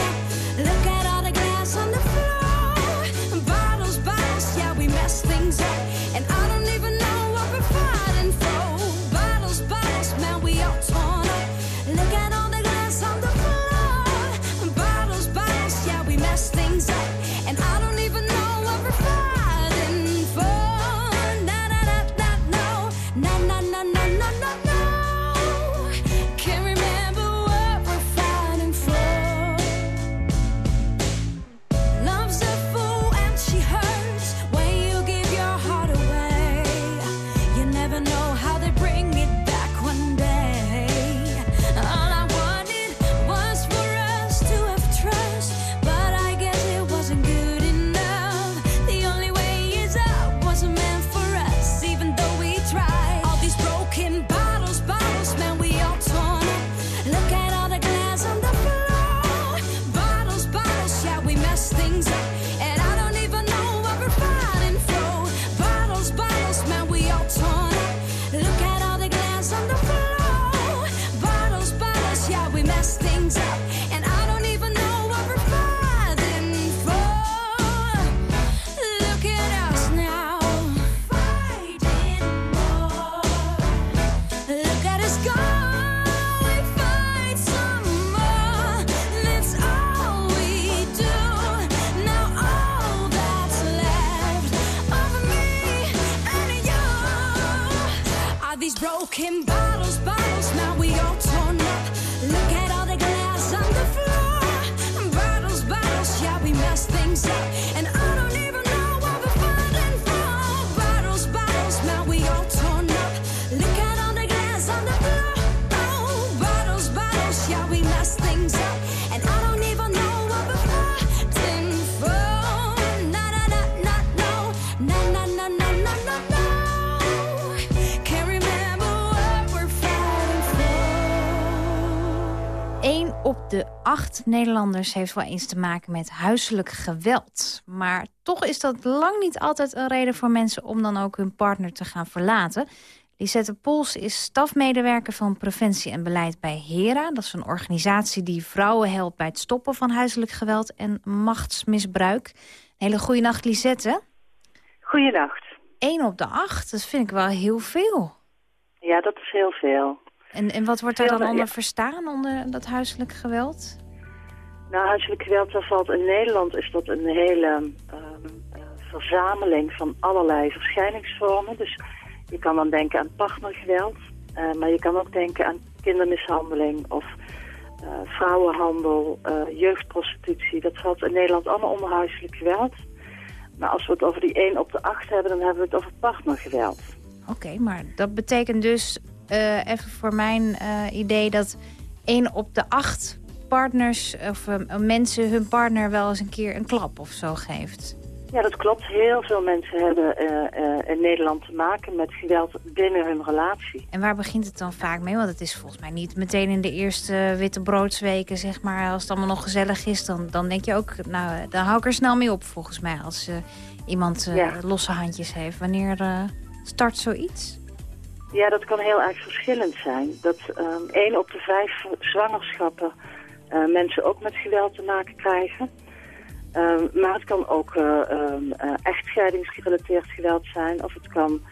Speaker 3: Eén op de acht Nederlanders heeft wel eens te maken met huiselijk geweld. Maar toch is dat lang niet altijd een reden voor mensen om dan ook hun partner te gaan verlaten. Lisette Pols is stafmedewerker van preventie en beleid bij HERA. Dat is een organisatie die vrouwen helpt bij het stoppen van huiselijk geweld en machtsmisbruik. Een hele goede nacht, Lisette.
Speaker 19: Goeienacht.
Speaker 3: Eén op de acht, dat vind ik wel heel veel.
Speaker 19: Ja, dat is heel veel.
Speaker 3: En, en wat wordt daar dan onder verstaan, onder dat huiselijk geweld?
Speaker 19: Nou, huiselijk geweld, daar valt in Nederland is dat een hele ehm, eh, verzameling van allerlei verschijningsvormen. Dus je kan dan denken aan partnergeweld, eh, maar je kan ook denken aan kindermishandeling of eh, vrouwenhandel, jeugdprostitutie. Dat valt in Nederland allemaal onder huiselijk geweld. Maar als we het over die 1 op de 8 hebben, dan hebben we het over partnergeweld.
Speaker 3: Oké, maar dat betekent dus, eh, even voor mijn eh, idee... dat één op de acht partners of eh, mensen hun partner wel eens een keer een klap of zo geeft.
Speaker 19: Ja, dat klopt. Heel veel mensen hebben eh, eh, in Nederland te maken met geweld binnen hun relatie.
Speaker 3: En waar begint het dan vaak mee? Want het is volgens mij niet meteen in de eerste witte broodsweken, zeg maar. Als het allemaal nog gezellig is, dan, dan denk je ook... nou, daar hou ik er snel mee op, volgens mij. Als eh, iemand eh,
Speaker 19: Ja.
Speaker 3: losse handjes heeft. Wanneer eh, start zoiets?
Speaker 19: Ja, dat kan heel erg verschillend zijn. Dat ehm één op de vijf zwangerschappen eh, mensen ook met geweld te maken krijgen. Ehm, maar het kan ook eh, ehm, eh, echtscheidingsgerelateerd geweld zijn. Of het kan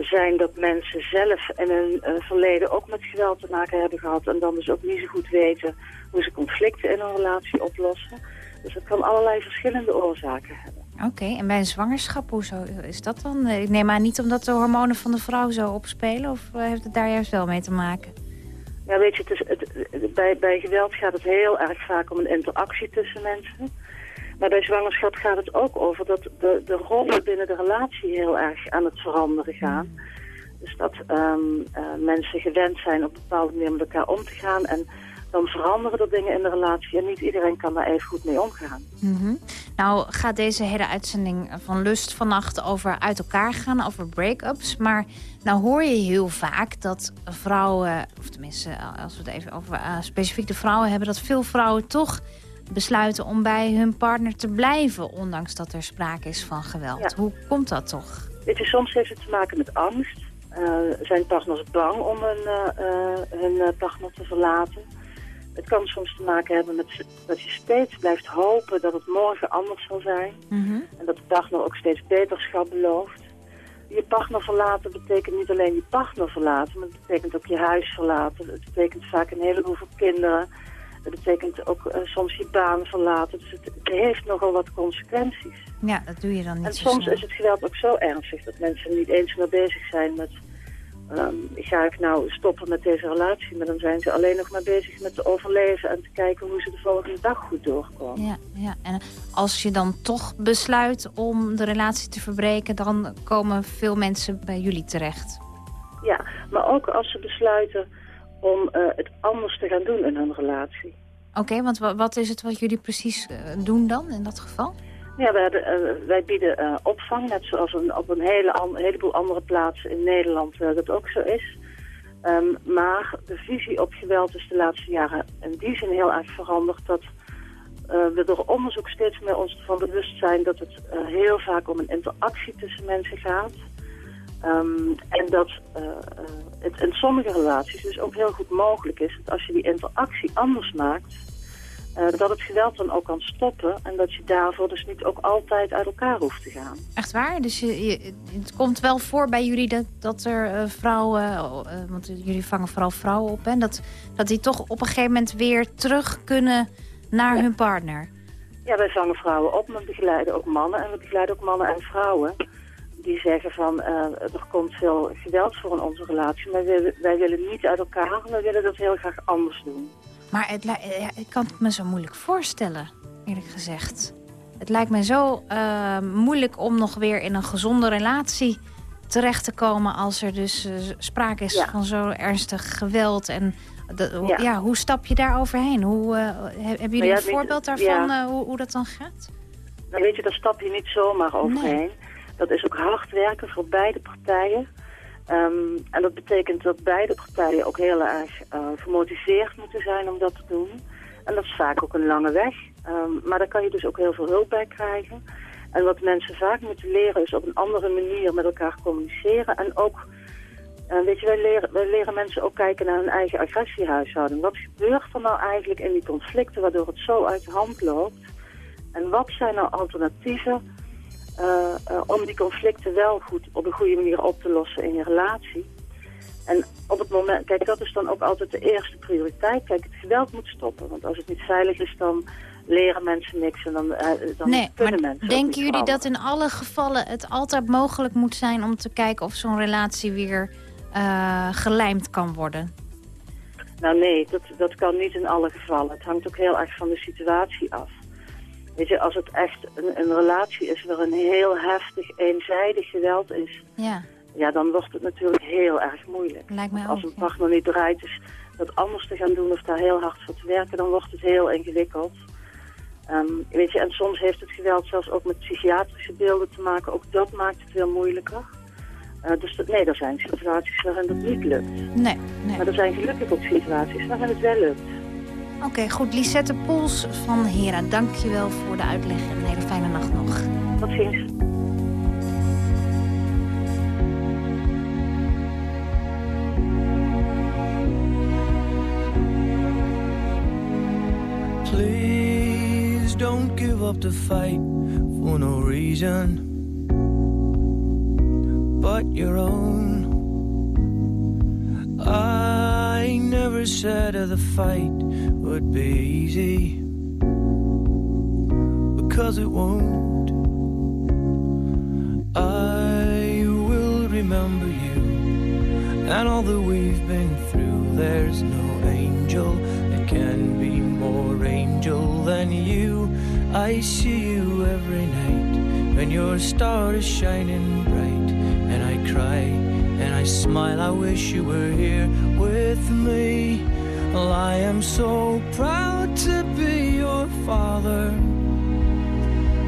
Speaker 19: zijn dat mensen zelf in hun verleden ook met geweld te maken hebben gehad. En dan dus ook niet zo goed weten hoe ze conflicten in een relatie oplossen. Dus het kan allerlei verschillende oorzaken hebben.
Speaker 3: Oké, en bij een zwangerschap, hoezo is dat dan? Eh, Ik neem aan niet omdat de hormonen van de vrouw zo opspelen... of eh, heeft het daar juist wel mee te maken?
Speaker 19: Ja, weet je, het is, het, bij, bij geweld gaat het heel erg vaak om een interactie tussen mensen. Maar bij zwangerschap gaat het ook over dat de, de rollen binnen de relatie heel erg aan het veranderen gaan. Dus dat ehm, eh, mensen gewend zijn op een bepaalde manier met elkaar om te gaan. En dan veranderen er dingen in de relatie en niet iedereen kan daar even goed mee omgaan.
Speaker 3: Mhm. Nou gaat deze hele uitzending van Lust vannacht over uit elkaar gaan, over break-ups. Maar nou hoor je heel vaak dat vrouwen, of tenminste eh, als we het even over eh, specifiek de vrouwen hebben... dat veel vrouwen toch besluiten om bij hun partner te blijven... ondanks dat er sprake is van geweld. Hoe komt dat toch?
Speaker 19: Weet je, soms heeft het te maken met angst. Eh, zijn partners bang om hun, hun partner te verlaten? Het kan soms te maken hebben met dat je steeds blijft hopen dat het morgen anders zal zijn. En dat de partner ook steeds beterschap belooft. Je partner verlaten betekent niet alleen je partner verlaten, maar het betekent ook je huis verlaten. Het betekent vaak een heleboel voor kinderen. Het betekent ook eh, soms je baan verlaten. Dus het, heeft nogal wat consequenties.
Speaker 3: Ja, dat doe je dan niet
Speaker 19: En soms is het geweld ook zo ernstig dat mensen niet eens meer bezig zijn met... ehm, ga ik nou stoppen met deze relatie? Maar dan zijn ze alleen nog maar bezig met te overleven en te kijken hoe ze de volgende dag goed doorkomen.
Speaker 3: Ja, ja, en als je dan toch besluit om de relatie te verbreken... dan komen veel mensen bij jullie terecht.
Speaker 19: Ja, maar ook als ze besluiten om eh, het anders te gaan doen in hun relatie.
Speaker 3: Oké, want wa- wat is het wat jullie precies eh, doen dan in dat geval?
Speaker 19: Ja, wij, hebben, eh, wij bieden eh, opvang, net zoals op een hele heleboel andere plaatsen in Nederland eh, dat ook zo is. Ehm, maar de visie op geweld is de laatste jaren in die zin heel erg veranderd dat we door onderzoek steeds meer ons ervan bewust zijn dat het heel vaak om een interactie tussen mensen gaat. Ehm, en dat het in sommige relaties dus ook heel goed mogelijk is dat als je die interactie anders maakt, eh, dat het geweld dan ook kan stoppen en dat je daarvoor dus niet ook altijd uit elkaar hoeft te gaan.
Speaker 3: Echt waar? Dus je, je- het komt wel voor bij jullie dat, dat er eh, vrouwen... eh, want jullie vangen vooral vrouwen op, hè? Dat, dat die toch op een gegeven moment weer terug kunnen naar hun partner.
Speaker 19: Ja, wij vangen vrouwen op, maar we begeleiden ook mannen en we begeleiden ook mannen en vrouwen die zeggen van er komt veel geweld voor in onze relatie, maar wij, wij willen niet uit elkaar, we willen dat heel graag anders doen.
Speaker 3: Maar het, eh, ja, ik kan het me zo moeilijk voorstellen, eerlijk gezegd. Het lijkt me zo eh, moeilijk om nog weer in een gezonde relatie terecht te komen... als er dus eh, sprake is
Speaker 19: Ja.
Speaker 3: van zo ernstig geweld. En de-
Speaker 19: Ja.
Speaker 3: ja. hoe stap je daar overheen? Hoe, he- hebben jullie
Speaker 19: ja,
Speaker 3: een
Speaker 19: weet-
Speaker 3: voorbeeld daarvan, hoe, hoe dat dan gaat?
Speaker 19: Nou weet je, daar stap je niet zomaar overheen. Dat is ook hard werken voor beide partijen. Ehm, en dat betekent dat beide partijen ook heel erg eh, gemotiveerd moeten zijn om dat te doen. En dat is vaak ook een lange weg. Ehm, maar daar kan je dus ook heel veel hulp bij krijgen. En wat mensen vaak moeten leren is op een andere manier met elkaar communiceren. En ook, eh, weet je, wij leren, wij leren mensen ook kijken naar hun eigen agressiehuishouding. Wat gebeurt er nou eigenlijk in die conflicten waardoor het zo uit de hand loopt? En wat zijn nou alternatieven om die conflicten wel goed op een goede manier op te lossen in je relatie? En op het moment, kijk, dat is dan ook altijd de eerste prioriteit. Kijk, het geweld moet stoppen. Want als het niet veilig is, dan leren mensen niks en dan, eh, dan
Speaker 3: Nee,
Speaker 19: kunnen
Speaker 3: maar
Speaker 19: mensen
Speaker 3: denken jullie dat in alle gevallen het altijd mogelijk moet zijn... om te kijken of zo'n relatie weer eh, gelijmd kan worden?
Speaker 19: Nou nee, dat, dat kan niet in alle gevallen. Het hangt ook heel erg van de situatie af. Weet je, als het echt een, een relatie is waar een heel heftig, eenzijdig geweld is...
Speaker 3: Ja,
Speaker 19: ja, dan wordt het natuurlijk heel erg moeilijk.
Speaker 3: lijkt mij ook.
Speaker 19: Als een partner niet bereid is dat anders te gaan doen of daar heel hard voor te werken, dan wordt het heel ingewikkeld. Ehm, weet je, en soms heeft het geweld zelfs ook met psychiatrische beelden te maken. Ook dat maakt het veel moeilijker. Eh, dus dat, nee, er zijn situaties waarin dat niet lukt.
Speaker 3: Nee, nee.
Speaker 19: Maar er zijn gelukkig ook situaties waarin het wel lukt.
Speaker 3: Oké, goed. Lisette Poels van Hera, dank je wel voor de uitleg en een hele fijne nacht nog.
Speaker 19: Tot ziens.
Speaker 20: Please don't give up the fight for no reason but your own. I never said the fight would be easy because it won't. I will remember you and all that we've been through. There's no angel that can be more angel than you. I see you every night when your star is shining bright, and I cry and I smile. I wish you were here with me. Well, I am so proud to be your father.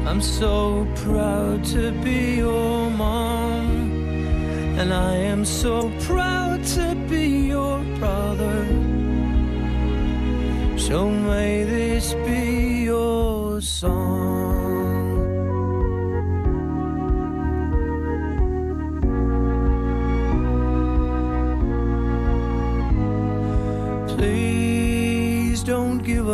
Speaker 20: I'm so proud to be your mom. And I am so proud to be your brother. So may this be your song.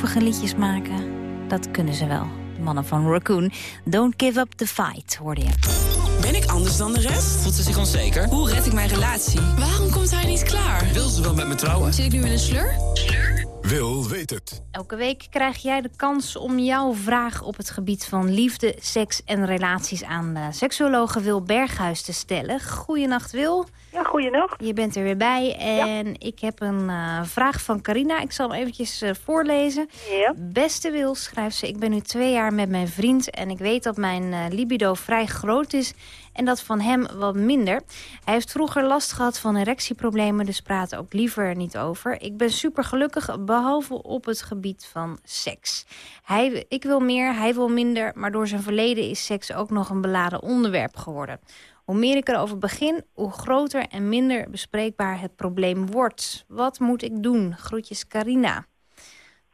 Speaker 3: Droevige liedjes maken, dat kunnen ze wel. De mannen van Raccoon. Don't give up the fight, hoorde je.
Speaker 21: Ben ik anders dan de rest? Voelt ze zich onzeker? Hoe red ik mijn relatie? Waarom komt hij niet klaar? Wil ze wel met me trouwen? Zit ik nu in een slur?
Speaker 2: Wil weet het.
Speaker 3: Elke week krijg jij de kans om jouw vraag op het gebied van liefde, seks en relaties aan de seksuologe Wil Berghuis te stellen. Goedenacht Wil.
Speaker 22: Ja, goedenacht.
Speaker 3: Je bent er weer bij en ik heb een eh, vraag van Carina. Ik zal hem eventjes eh, voorlezen.
Speaker 22: Ja.
Speaker 3: Beste Wil, schrijft ze, ik ben nu twee jaar met mijn vriend en ik weet dat mijn eh, libido vrij groot is en dat van hem wat minder. Hij heeft vroeger last gehad van erectieproblemen, dus praat ook liever niet over. Ik ben super gelukkig, behalve op het gebied van seks. Hij, ik wil meer, hij wil minder, maar door zijn verleden is seks ook nog een beladen onderwerp geworden. Hoe meer ik erover begin, hoe groter en minder bespreekbaar het probleem wordt. Wat moet ik doen? Groetjes Carina.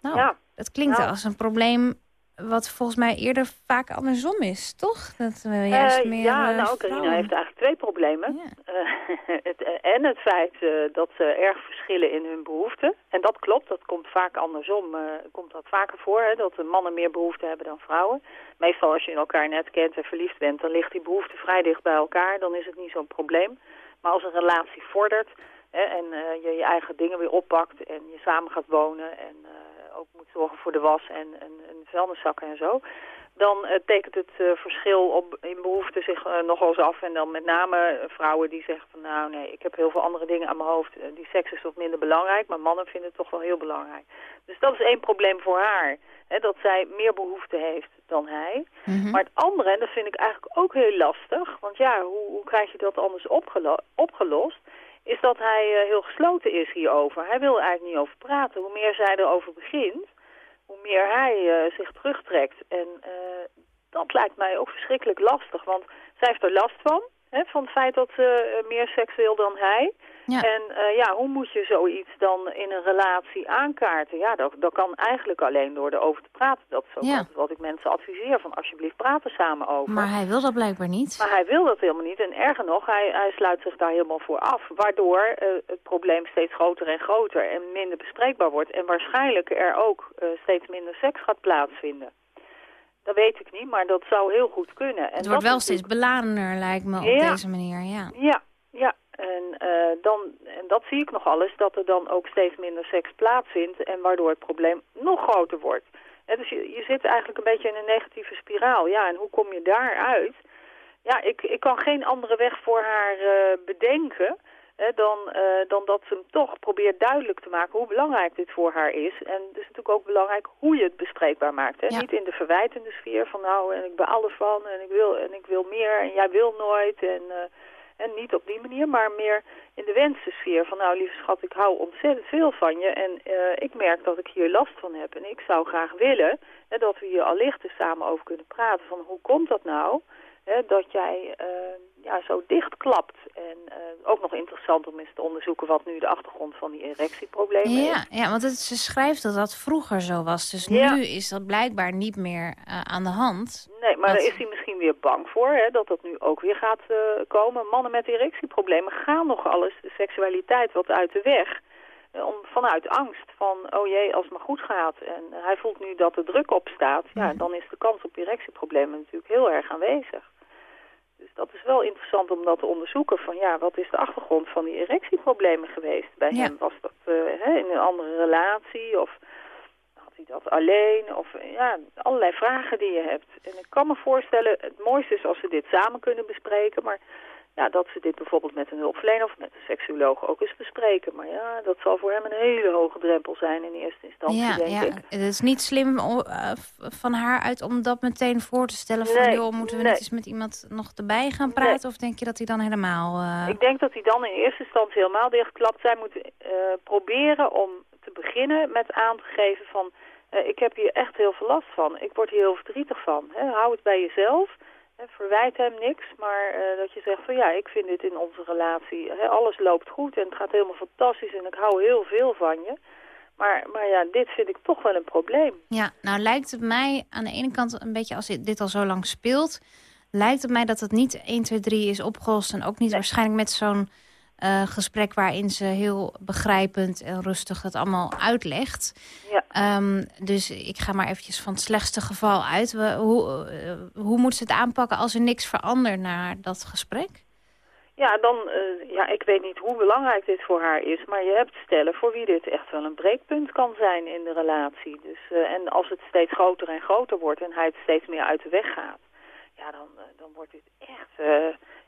Speaker 3: Nou,
Speaker 22: Ja.
Speaker 3: het klinkt
Speaker 22: Nou.
Speaker 3: als een probleem wat volgens mij eerder vaak andersom is, toch? Dat we juist
Speaker 22: Eh,
Speaker 3: meer
Speaker 22: ja,
Speaker 3: eh,
Speaker 22: nou, Carina heeft eigenlijk twee problemen. Eh, het, en het feit dat ze erg verschillen in hun behoeften. En dat klopt, dat komt vaak andersom. komt dat vaker voor, hè, dat mannen meer behoeften hebben dan vrouwen. Meestal als je elkaar net kent en verliefd bent, dan ligt die behoefte vrij dicht bij elkaar. Dan is het niet zo'n probleem. Maar als een relatie vordert hè, en je je eigen dingen weer oppakt en je samen gaat wonen en ook moet zorgen voor de was en, en, en vuilniszakken en zo, dan eh, tekent het eh, verschil op, in behoeften zich eh, nogal eens af. En dan met name vrouwen die zeggen van nou nee, ik heb heel veel andere dingen aan mijn hoofd. Die seks is wat minder belangrijk, maar mannen vinden het toch wel heel belangrijk. Dus dat is één probleem voor haar. Hè, dat zij meer behoefte heeft dan hij. Maar het andere, en dat vind ik eigenlijk ook heel lastig, want ja, hoe, hoe krijg je dat anders opgelo- opgelost, is dat hij eh, heel gesloten is hierover. Hij wil er eigenlijk niet over praten. Hoe meer zij erover begint, hoe meer hij eh, zich terugtrekt. En eh, dat lijkt mij ook verschrikkelijk lastig, want zij heeft er last van, hè, van het feit dat ze meer seks wil dan hij. En eh, ja, hoe moet je zoiets dan in een relatie aankaarten? Ja, dat, dat kan eigenlijk alleen door erover te praten. Dat is ook
Speaker 3: Ja.
Speaker 22: wat ik mensen adviseer, van alsjeblieft praten samen over.
Speaker 3: Maar hij wil dat blijkbaar niet.
Speaker 22: Maar hij wil dat helemaal niet. En erger nog, hij, hij sluit zich daar helemaal voor af. Waardoor eh, het probleem steeds groter en groter en minder bespreekbaar wordt. En waarschijnlijk er ook eh, steeds minder seks gaat plaatsvinden. Dat weet ik niet, maar dat zou heel goed kunnen. En
Speaker 3: het
Speaker 22: dat
Speaker 3: wordt wel steeds beladener, lijkt me, op
Speaker 22: Ja.
Speaker 3: deze manier. Ja.
Speaker 22: ja, ja. En, eh, dan, en dat zie ik nog alles, dat er dan ook steeds minder seks plaatsvindt en waardoor het probleem nog groter wordt. Hè, dus je, je zit eigenlijk een beetje in een negatieve spiraal. Ja, en hoe kom je daaruit? Ja, ik, ik kan geen andere weg voor haar eh, bedenken hè, dan, eh, dan dat ze hem toch probeert duidelijk te maken hoe belangrijk dit voor haar is. En het is natuurlijk ook belangrijk hoe je het bespreekbaar maakt. Hè? Niet in de verwijtende sfeer van nou, en ik baal ervan en ik wil, en ik wil meer en jij wil nooit. En, en niet op die manier, maar meer in de wensensfeer van nou lieve schat, ik hou ontzettend veel van je. En eh, ik merk dat ik hier last van heb. En ik zou graag willen hè, dat we hier allicht eens samen over kunnen praten. Van hoe komt dat nou? Hè, dat jij eh, ja, zo dichtklapt. En eh, ook nog interessant om eens te onderzoeken wat nu de achtergrond van die erectieproblemen is.
Speaker 3: Ja, ja, want het, ze schrijft dat dat vroeger zo was. Dus
Speaker 22: Ja.
Speaker 3: nu is dat blijkbaar niet meer eh, aan de hand.
Speaker 22: Nee, maar daar is hij misschien weer bang voor, hè, dat dat nu ook weer gaat komen. Mannen met erectieproblemen gaan nog alles de seksualiteit wat uit de weg. Om, vanuit angst van, oh jee, als het maar goed gaat. En hij voelt nu dat er druk op staat. Ja, dan is de kans op erectieproblemen natuurlijk heel erg aanwezig. Dat is wel interessant om dat te onderzoeken. Van ja, wat is de achtergrond van die erectieproblemen geweest bij
Speaker 3: Ja.
Speaker 22: hem? Was dat eh, hè, in een andere relatie of had hij dat alleen? Of eh, ja, allerlei vragen die je hebt. En ik kan me voorstellen, het mooiste is als ze dit samen kunnen bespreken. Maar ja, dat ze dit bijvoorbeeld met een hulpverlener of met een seksuoloog ook eens bespreken. Maar ja, dat zal voor hem een hele hoge drempel zijn in eerste instantie,
Speaker 3: Ja,
Speaker 22: denk
Speaker 3: ja.
Speaker 22: ik.
Speaker 3: het is niet slim eh, van haar uit om dat meteen voor te stellen. Van,
Speaker 22: Nee,
Speaker 3: joh, moeten we
Speaker 22: nee.
Speaker 3: niet eens met iemand nog erbij gaan praten? Of denk je dat hij dan helemaal... eh,
Speaker 22: Ik denk dat hij dan in eerste instantie helemaal dichtklapt. Zij moeten eh, proberen om te beginnen met aan te geven van... ik heb hier echt heel veel last van. Ik word hier heel verdrietig van. Hè. Hou het bij jezelf. Verwijt hem niks. Maar eh, dat je zegt van ja, ik vind dit in onze relatie... Hè, alles loopt goed en het gaat helemaal fantastisch en ik hou heel veel van je. Maar, maar ja, dit vind ik toch wel een probleem.
Speaker 3: Ja, nou lijkt het mij aan de ene kant een beetje als dit al zo lang speelt... lijkt het mij dat het niet 1, 2, 3 is opgelost... en ook niet waarschijnlijk met zo'n eh, gesprek waarin ze heel begrijpend en rustig het allemaal uitlegt.
Speaker 22: Ja.
Speaker 3: Ehm, dus ik ga maar eventjes van het slechtste geval uit. We, hoe, eh, hoe moet ze het aanpakken als er niks verandert na dat gesprek?
Speaker 22: Ja, dan, eh, ja, ik weet niet hoe belangrijk dit voor haar is, maar je hebt stellen voor wie dit echt wel een breekpunt kan zijn in de relatie. Dus, en als het steeds groter en groter wordt en hij het steeds meer uit de weg gaat, ja, dan, dan wordt dit echt,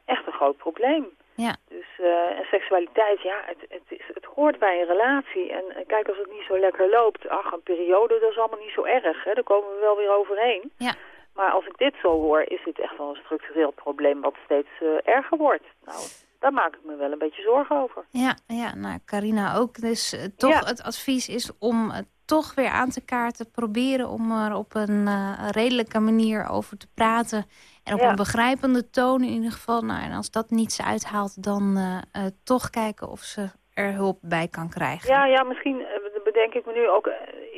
Speaker 22: echt een groot probleem.
Speaker 3: Ja.
Speaker 22: Dus, eh, en seksualiteit, ja, het, het, is, het hoort bij een relatie. En kijk, als het niet zo lekker loopt, ach, een periode, dat is allemaal niet zo erg, hè. Daar komen we wel weer overheen.
Speaker 3: Ja.
Speaker 22: Maar als ik dit zo hoor, is dit echt wel een structureel probleem wat steeds eh, erger wordt. Nou, daar maak ik me wel een beetje zorgen over.
Speaker 3: Ja, ja nou, Carina ook. Dus eh, toch het advies is om toch weer aan te kaarten. Proberen om er op een eh, redelijke manier over te praten. En op
Speaker 22: Ja.
Speaker 3: een begrijpende toon in ieder geval. Nou, en als dat niets uithaalt, dan eh, eh, toch kijken of ze er hulp bij kan krijgen.
Speaker 22: Ja, ja, misschien bedenk ik me nu ook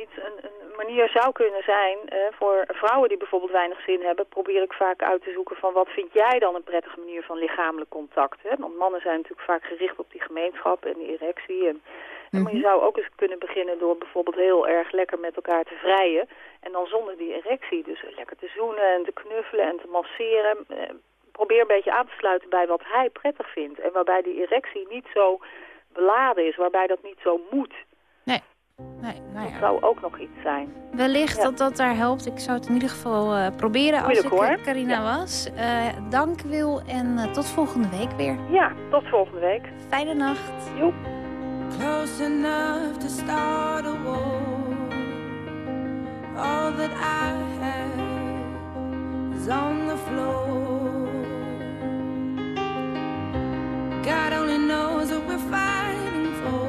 Speaker 22: iets, een, een manier zou kunnen zijn. voor vrouwen die bijvoorbeeld weinig zin hebben, probeer ik vaak uit te zoeken van wat vind jij dan een prettige manier van lichamelijk contact. Hè? Want mannen zijn natuurlijk vaak gericht op die gemeenschap en die erectie. En, Maar je zou ook eens kunnen beginnen door bijvoorbeeld heel erg lekker met elkaar te vrijen. En dan zonder die erectie. Dus lekker te zoenen en te knuffelen en te masseren. Eh, Probeer een beetje aan te sluiten bij wat hij prettig vindt. En waarbij die erectie niet zo beladen is, waarbij dat niet zo moet.
Speaker 3: Nee, nee nou
Speaker 22: Dat
Speaker 3: ja.
Speaker 22: zou ook nog iets zijn.
Speaker 3: Wellicht
Speaker 22: Ja.
Speaker 3: dat dat daar helpt. Ik zou het in ieder geval eh, proberen als
Speaker 22: Moeilijk,
Speaker 3: ik
Speaker 22: hoor.
Speaker 3: eh, Carina was. Eh, dank Wil en tot volgende week weer.
Speaker 22: Ja, tot volgende week.
Speaker 3: Fijne nacht.
Speaker 22: Joep.
Speaker 23: Close enough to start a war. All that I have is on the floor. God only knows what we're fighting for.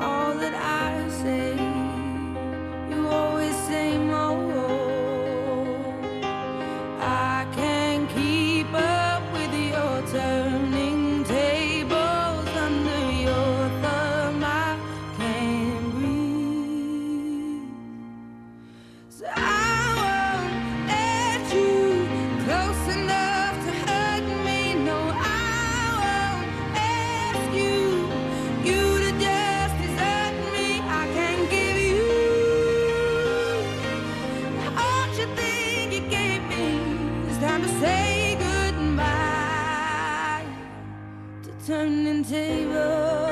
Speaker 23: All that I say, you always say more. I can't It's time to say goodbye to turning tables,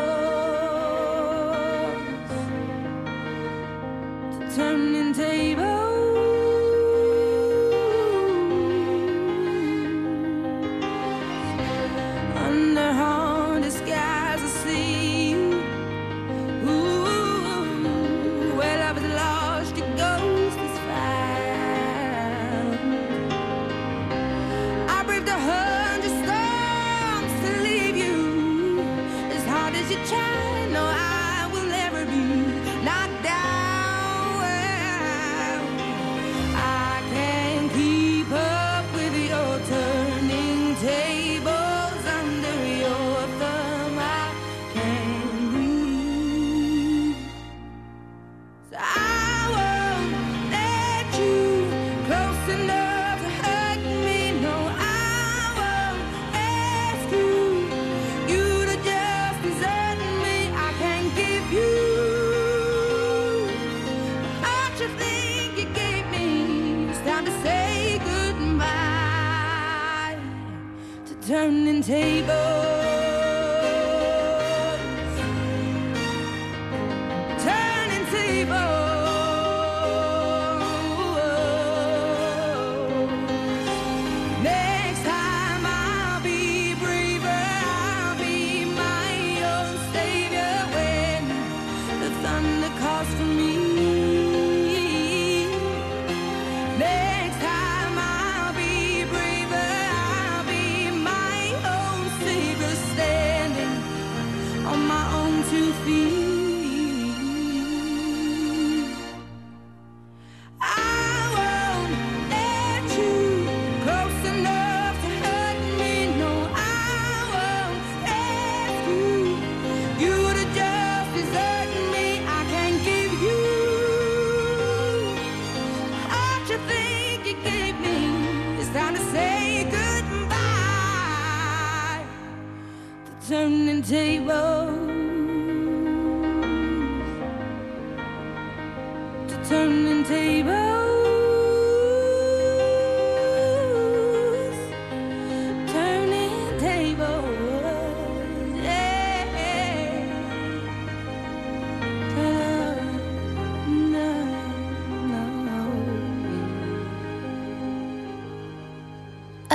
Speaker 23: long to feel.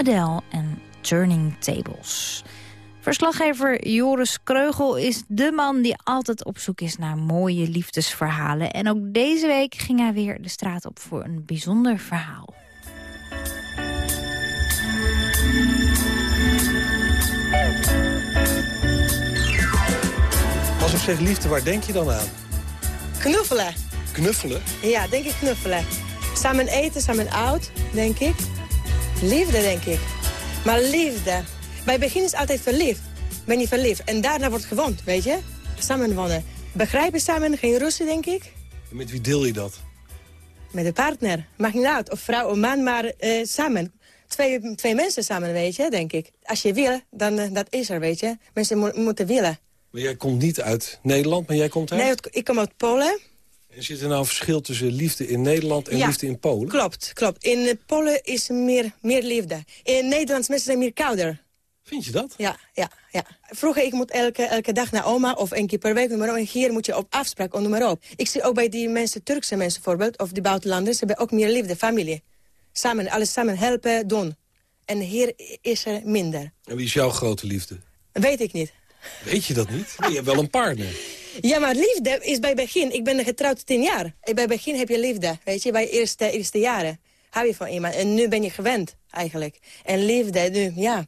Speaker 3: Adele en Turning Tables. Verslaggever Joris Kreugel is de man die altijd op zoek is naar mooie liefdesverhalen. En ook deze week ging hij weer de straat op voor een bijzonder verhaal.
Speaker 1: Als ik zeg liefde, waar denk je dan aan?
Speaker 24: Knuffelen.
Speaker 1: Knuffelen?
Speaker 24: Ja, denk ik knuffelen. Samen eten, samen oud, denk ik. Liefde, denk ik. Maar liefde. Bij het begin is altijd verliefd. Ben je verliefd. En daarna wordt gewoond, weet je? Samen wonen. Begrijpen samen, geen ruzie, denk ik.
Speaker 1: En met wie deel je dat?
Speaker 24: Met een partner. Maakt niet uit. Of vrouw of man, maar eh, samen. Twee, twee mensen samen, weet je, denk ik. Als je wil, dan uh, dat is er, weet je. Mensen mo moeten willen.
Speaker 1: Maar jij komt niet uit Nederland, maar jij komt uit?
Speaker 24: Nee, ik kom uit Polen.
Speaker 1: En zit er nou een verschil tussen liefde in Nederland en
Speaker 24: ja,
Speaker 1: liefde in Polen?
Speaker 24: klopt, klopt. In uh, Polen is meer, meer liefde. In Nederland mensen zijn meer kouder.
Speaker 1: Vind je dat?
Speaker 24: Ja, ja, ja. Vroeger ik moet elke, elke dag naar oma of één keer per week. Noem maar op. En hier moet je op afspraak, noem maar op. Ik zie ook bij die mensen, Turkse mensen bijvoorbeeld, of die buitenlanders, ze hebben ook meer liefde, familie. Samen, alles samen helpen, doen. En hier is er minder.
Speaker 1: En wie is jouw grote liefde?
Speaker 24: Weet ik niet.
Speaker 1: Weet je dat niet? Je hebt wel een partner.
Speaker 24: Ja, maar liefde is bij begin. Ik ben getrouwd tien jaar. Bij begin heb je liefde, weet je, bij eerste, eerste jaren. Hou je van iemand. En nu ben je gewend, eigenlijk. En liefde, nu, ja,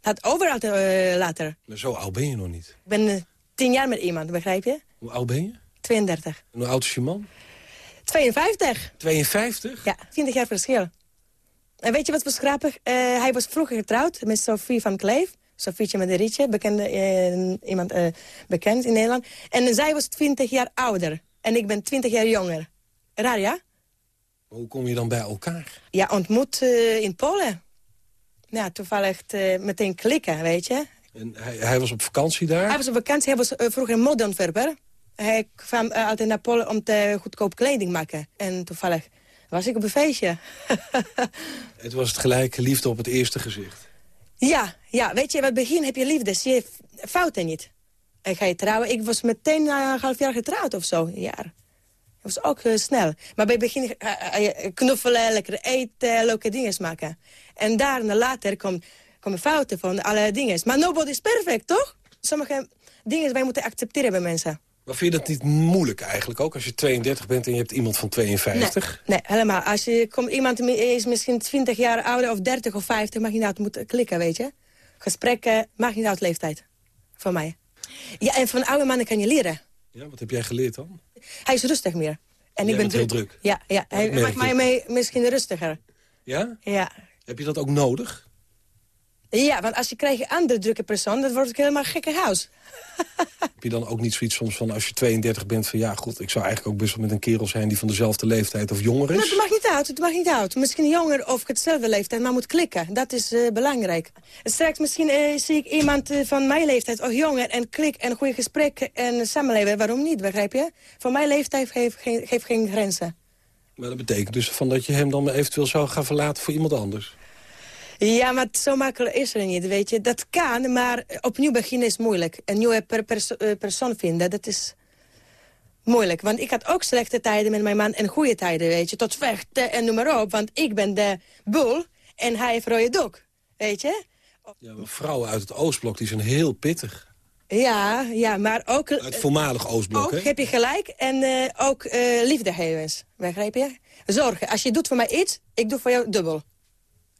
Speaker 24: gaat overal uh, later.
Speaker 1: Maar zo oud ben je nog niet.
Speaker 24: Ik ben uh, tien jaar met iemand, begrijp je?
Speaker 1: Hoe oud ben je?
Speaker 24: 32.
Speaker 1: En hoe oud is je man?
Speaker 24: 52.
Speaker 1: 52?
Speaker 24: Ja, 20 jaar verschil. En weet je wat was grappig? Uh, hij was vroeger getrouwd met Sophie van Kleef. Sofietje met een rietje, bekende, uh, iemand uh, bekend in Nederland. En zij was 20 jaar ouder. En ik ben 20 jaar jonger. Raar, ja?
Speaker 1: Hoe kom je dan bij elkaar?
Speaker 24: Ja, ontmoet uh, in Polen. Ja, toevallig meteen klikken, weet je.
Speaker 1: En hij, hij, was op vakantie daar?
Speaker 24: Hij was op vakantie. Hij was vroeger een modeontwerper. Hij kwam altijd naar Polen om te goedkoop kleding te maken. En toevallig was ik op een feestje.
Speaker 1: het was het gelijke liefde op het eerste gezicht?
Speaker 24: Ja, ja, weet je, wat begin heb je liefde, je fouten niet. En ga je trouwen. Ik was meteen na een half jaar getrouwd of zo, een jaar. Dat was ook uh, snel. Maar bij het begin uh, knuffelen, lekker eten, leuke dingen maken. En daarna later komen kom fouten van alle dingen. Maar nobody is perfect, toch? Sommige dingen wij moeten accepteren bij mensen.
Speaker 1: Maar vind je dat niet moeilijk eigenlijk ook? Als je 32 bent en je hebt iemand van 52?
Speaker 24: Nee, nee helemaal. Als je komt, iemand is misschien 20 jaar ouder of 30 of 50... mag je nou moeten klikken, weet je. Gesprekken mag je nou leeftijd. Voor mij. Ja, en van oude mannen kan je leren.
Speaker 1: Ja, wat heb jij geleerd dan?
Speaker 24: Hij is rustig meer. En
Speaker 1: jij
Speaker 24: ik ben
Speaker 1: heel druk.
Speaker 24: Ja, ja. hij maakt mij mee misschien rustiger.
Speaker 1: Ja?
Speaker 24: Ja.
Speaker 1: Heb je dat ook nodig?
Speaker 24: Ja, want als je krijgt een andere drukke persoon... dat wordt helemaal een gekke huis.
Speaker 1: Heb je dan ook niet zoiets soms van als je 32 bent van... ja, goed, ik zou eigenlijk ook best wel met een kerel zijn... die van dezelfde leeftijd of jonger is?
Speaker 24: Nou, het mag niet uit, het mag niet uit. Misschien jonger of hetzelfde leeftijd, maar moet klikken. Dat is uh, belangrijk. Straks misschien uh, zie ik iemand uh, van mijn leeftijd of jonger... en klik en goede gesprekken en samenleven. Waarom niet, begrijp je? Voor mijn leeftijd heeft geen, heeft geen grenzen.
Speaker 1: Maar dat betekent dus van dat je hem dan eventueel zou gaan verlaten voor iemand anders?
Speaker 24: Ja, maar zo makkelijk is er niet, weet je. Dat kan, maar opnieuw beginnen is moeilijk. Een nieuwe per perso persoon vinden, dat is moeilijk. Want ik had ook slechte tijden met mijn man en goede tijden, weet je. Tot vechten en noem maar op. Want ik ben de boel en hij heeft rode dok, weet je.
Speaker 1: Ja, maar vrouwen uit het Oostblok die zijn heel pittig.
Speaker 24: Ja, ja, maar ook...
Speaker 1: Het voormalig Oostblok,
Speaker 24: ook,
Speaker 1: hè?
Speaker 24: heb je gelijk. En uh, ook uh, liefdehevens, begrijp je? Zorgen. Als je doet voor mij iets, ik doe voor jou dubbel.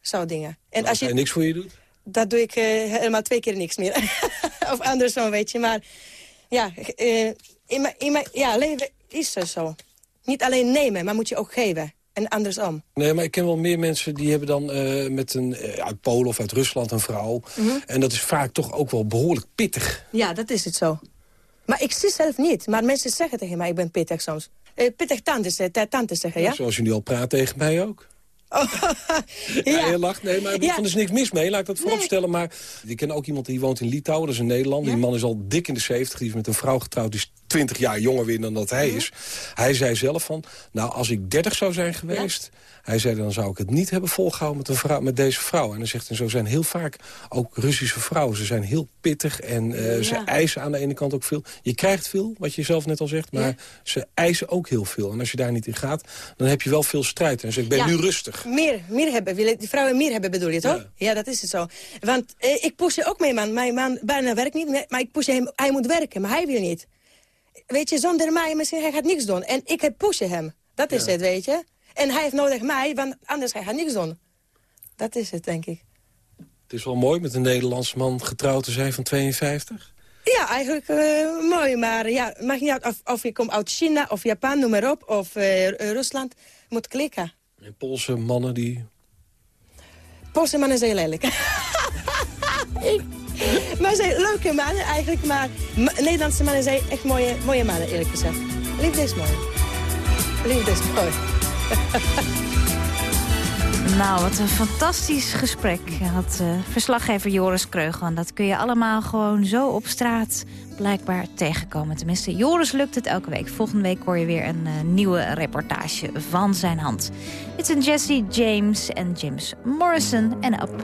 Speaker 24: Zo dingen.
Speaker 1: En als, als je niks voor je doet?
Speaker 24: Dat doe ik uh, helemaal twee keer niks meer. of andersom, weet je. Maar ja, uh, in mijn, in mijn ja, leven is er zo. Niet alleen nemen, maar moet je ook geven. En andersom.
Speaker 1: Nee, maar ik ken wel meer mensen die hebben dan uh, met een, uit Polen of uit Rusland een vrouw. Mm -hmm. En dat is vaak toch ook wel behoorlijk pittig.
Speaker 24: Ja, dat is het zo. Maar ik zie zelf niet. Maar mensen zeggen tegen mij, ik ben pittig soms. pittig tante, tante zeggen, ja?
Speaker 1: ja? Zoals je nu al praat tegen mij ook.
Speaker 24: Oh,
Speaker 1: ja. ja, je lacht. Nee, maar ja. er is niks mis mee, laat ik dat vooropstellen. Nee. Maar ik ken ook iemand die woont in Litouwen, dat is een Nederlander. Ja? Die man is al dik in de 70, die is met een vrouw getrouwd, die is
Speaker 25: twintig jaar jonger weer dan dat hij
Speaker 3: Mhm.
Speaker 25: is. Hij zei zelf van, nou, als ik 30 zou zijn geweest... Hij zei, dan zou ik het niet hebben volgehouden met, een vrouw, met deze vrouw. En hij zegt, en zo zijn heel vaak ook Russische vrouwen. Ze zijn heel pittig en eh, ze eisen aan de ene kant ook veel. Je krijgt veel, wat je zelf net al zegt, maar
Speaker 3: Ja.
Speaker 25: ze eisen ook heel veel. En als je daar niet in gaat, dan heb je wel veel strijd. En hij zegt, ik ben
Speaker 24: Ja.
Speaker 25: nu rustig.
Speaker 24: Meer, meer hebben, die vrouwen meer hebben bedoel je toch? Ja, dat is het zo. Want eh, ik push ook mijn man. Mijn man bijna werkt niet, maar ik push hem. Hij moet werken, maar hij wil niet. Weet je, zonder mij misschien hij gaat niks doen. En ik heb pushen hem. Dat is het, weet je. En hij heeft nodig mij, want anders hij gaat niks doen. Dat is het, denk ik.
Speaker 25: Het is wel mooi met een Nederlandse man getrouwd te zijn van 52.
Speaker 24: Ja, eigenlijk eh, mooi, maar ja, het maakt niet uit of, of je komt uit China of Japan, noem maar op, of eh, Rusland. Moet klikken.
Speaker 25: En Poolse mannen die...
Speaker 24: Poolse mannen zijn lelijk. Ik- maar ze zijn leuke mannen eigenlijk, maar ma- Nederlandse mannen zijn echt mooie, mooie mannen, eerlijk gezegd. Liefde is mooi. Liefde is mooi.
Speaker 3: Nou, wat een fantastisch gesprek had eh, verslaggever Joris Kreugel. En dat kun je allemaal gewoon zo op straat blijkbaar tegenkomen. Tenminste, Joris lukt het elke week. Volgende week hoor je weer een eh, nieuwe reportage van zijn hand. Dit zijn Jesse James en James Morrison en Up.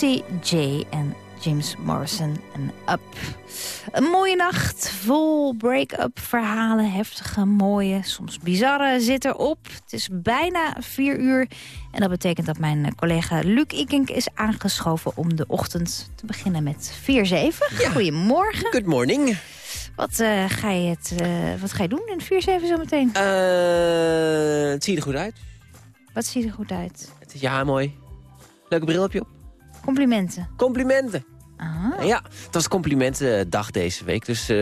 Speaker 3: Jesse J en James Morrison en Up. Een mooie nacht, vol break-up verhalen, heftige, mooie, soms bizarre zit erop. Het is bijna vier uur en dat betekent dat mijn collega Luc Ikink is aangeschoven om de ochtend te beginnen met 4-7. Goedemorgen.
Speaker 26: Good morning.
Speaker 3: Wat, eh, ga, je het, eh, wat ga je doen in 4-7 zometeen?
Speaker 26: Eh, het ziet er goed uit.
Speaker 3: Wat ziet er goed uit?
Speaker 26: Het is ja, mooi. Leuke bril heb je op.
Speaker 3: Complimenten.
Speaker 26: Complimenten.
Speaker 3: Ah.
Speaker 26: Ja, het was complimentendag deze week. Dus eh,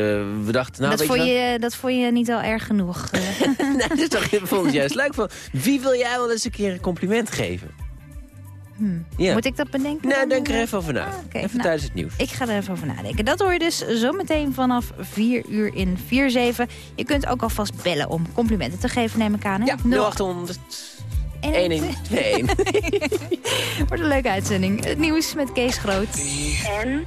Speaker 26: we dachten, nou
Speaker 3: dat, vond
Speaker 26: je
Speaker 3: dat vond je niet al erg genoeg? eh?
Speaker 26: nee, dat toch, ik het juist leuk. Van, wie wil jij wel eens een keer een compliment geven?
Speaker 3: Hmm.
Speaker 26: Ja.
Speaker 3: Moet ik dat bedenken?
Speaker 26: Nou, denk er even over na.
Speaker 3: Ah.
Speaker 26: Even
Speaker 3: Nou,
Speaker 26: tijdens het nieuws.
Speaker 3: Ik ga er even over nadenken. Dat hoor je dus zometeen vanaf 4 uur in 4-7. Je kunt ook alvast bellen om complimenten te geven, neem ik aan. Hè?
Speaker 26: Ja, 0800 1121.
Speaker 3: Wordt een leuke uitzending. Het nieuws met Kees Groot.
Speaker 18: En?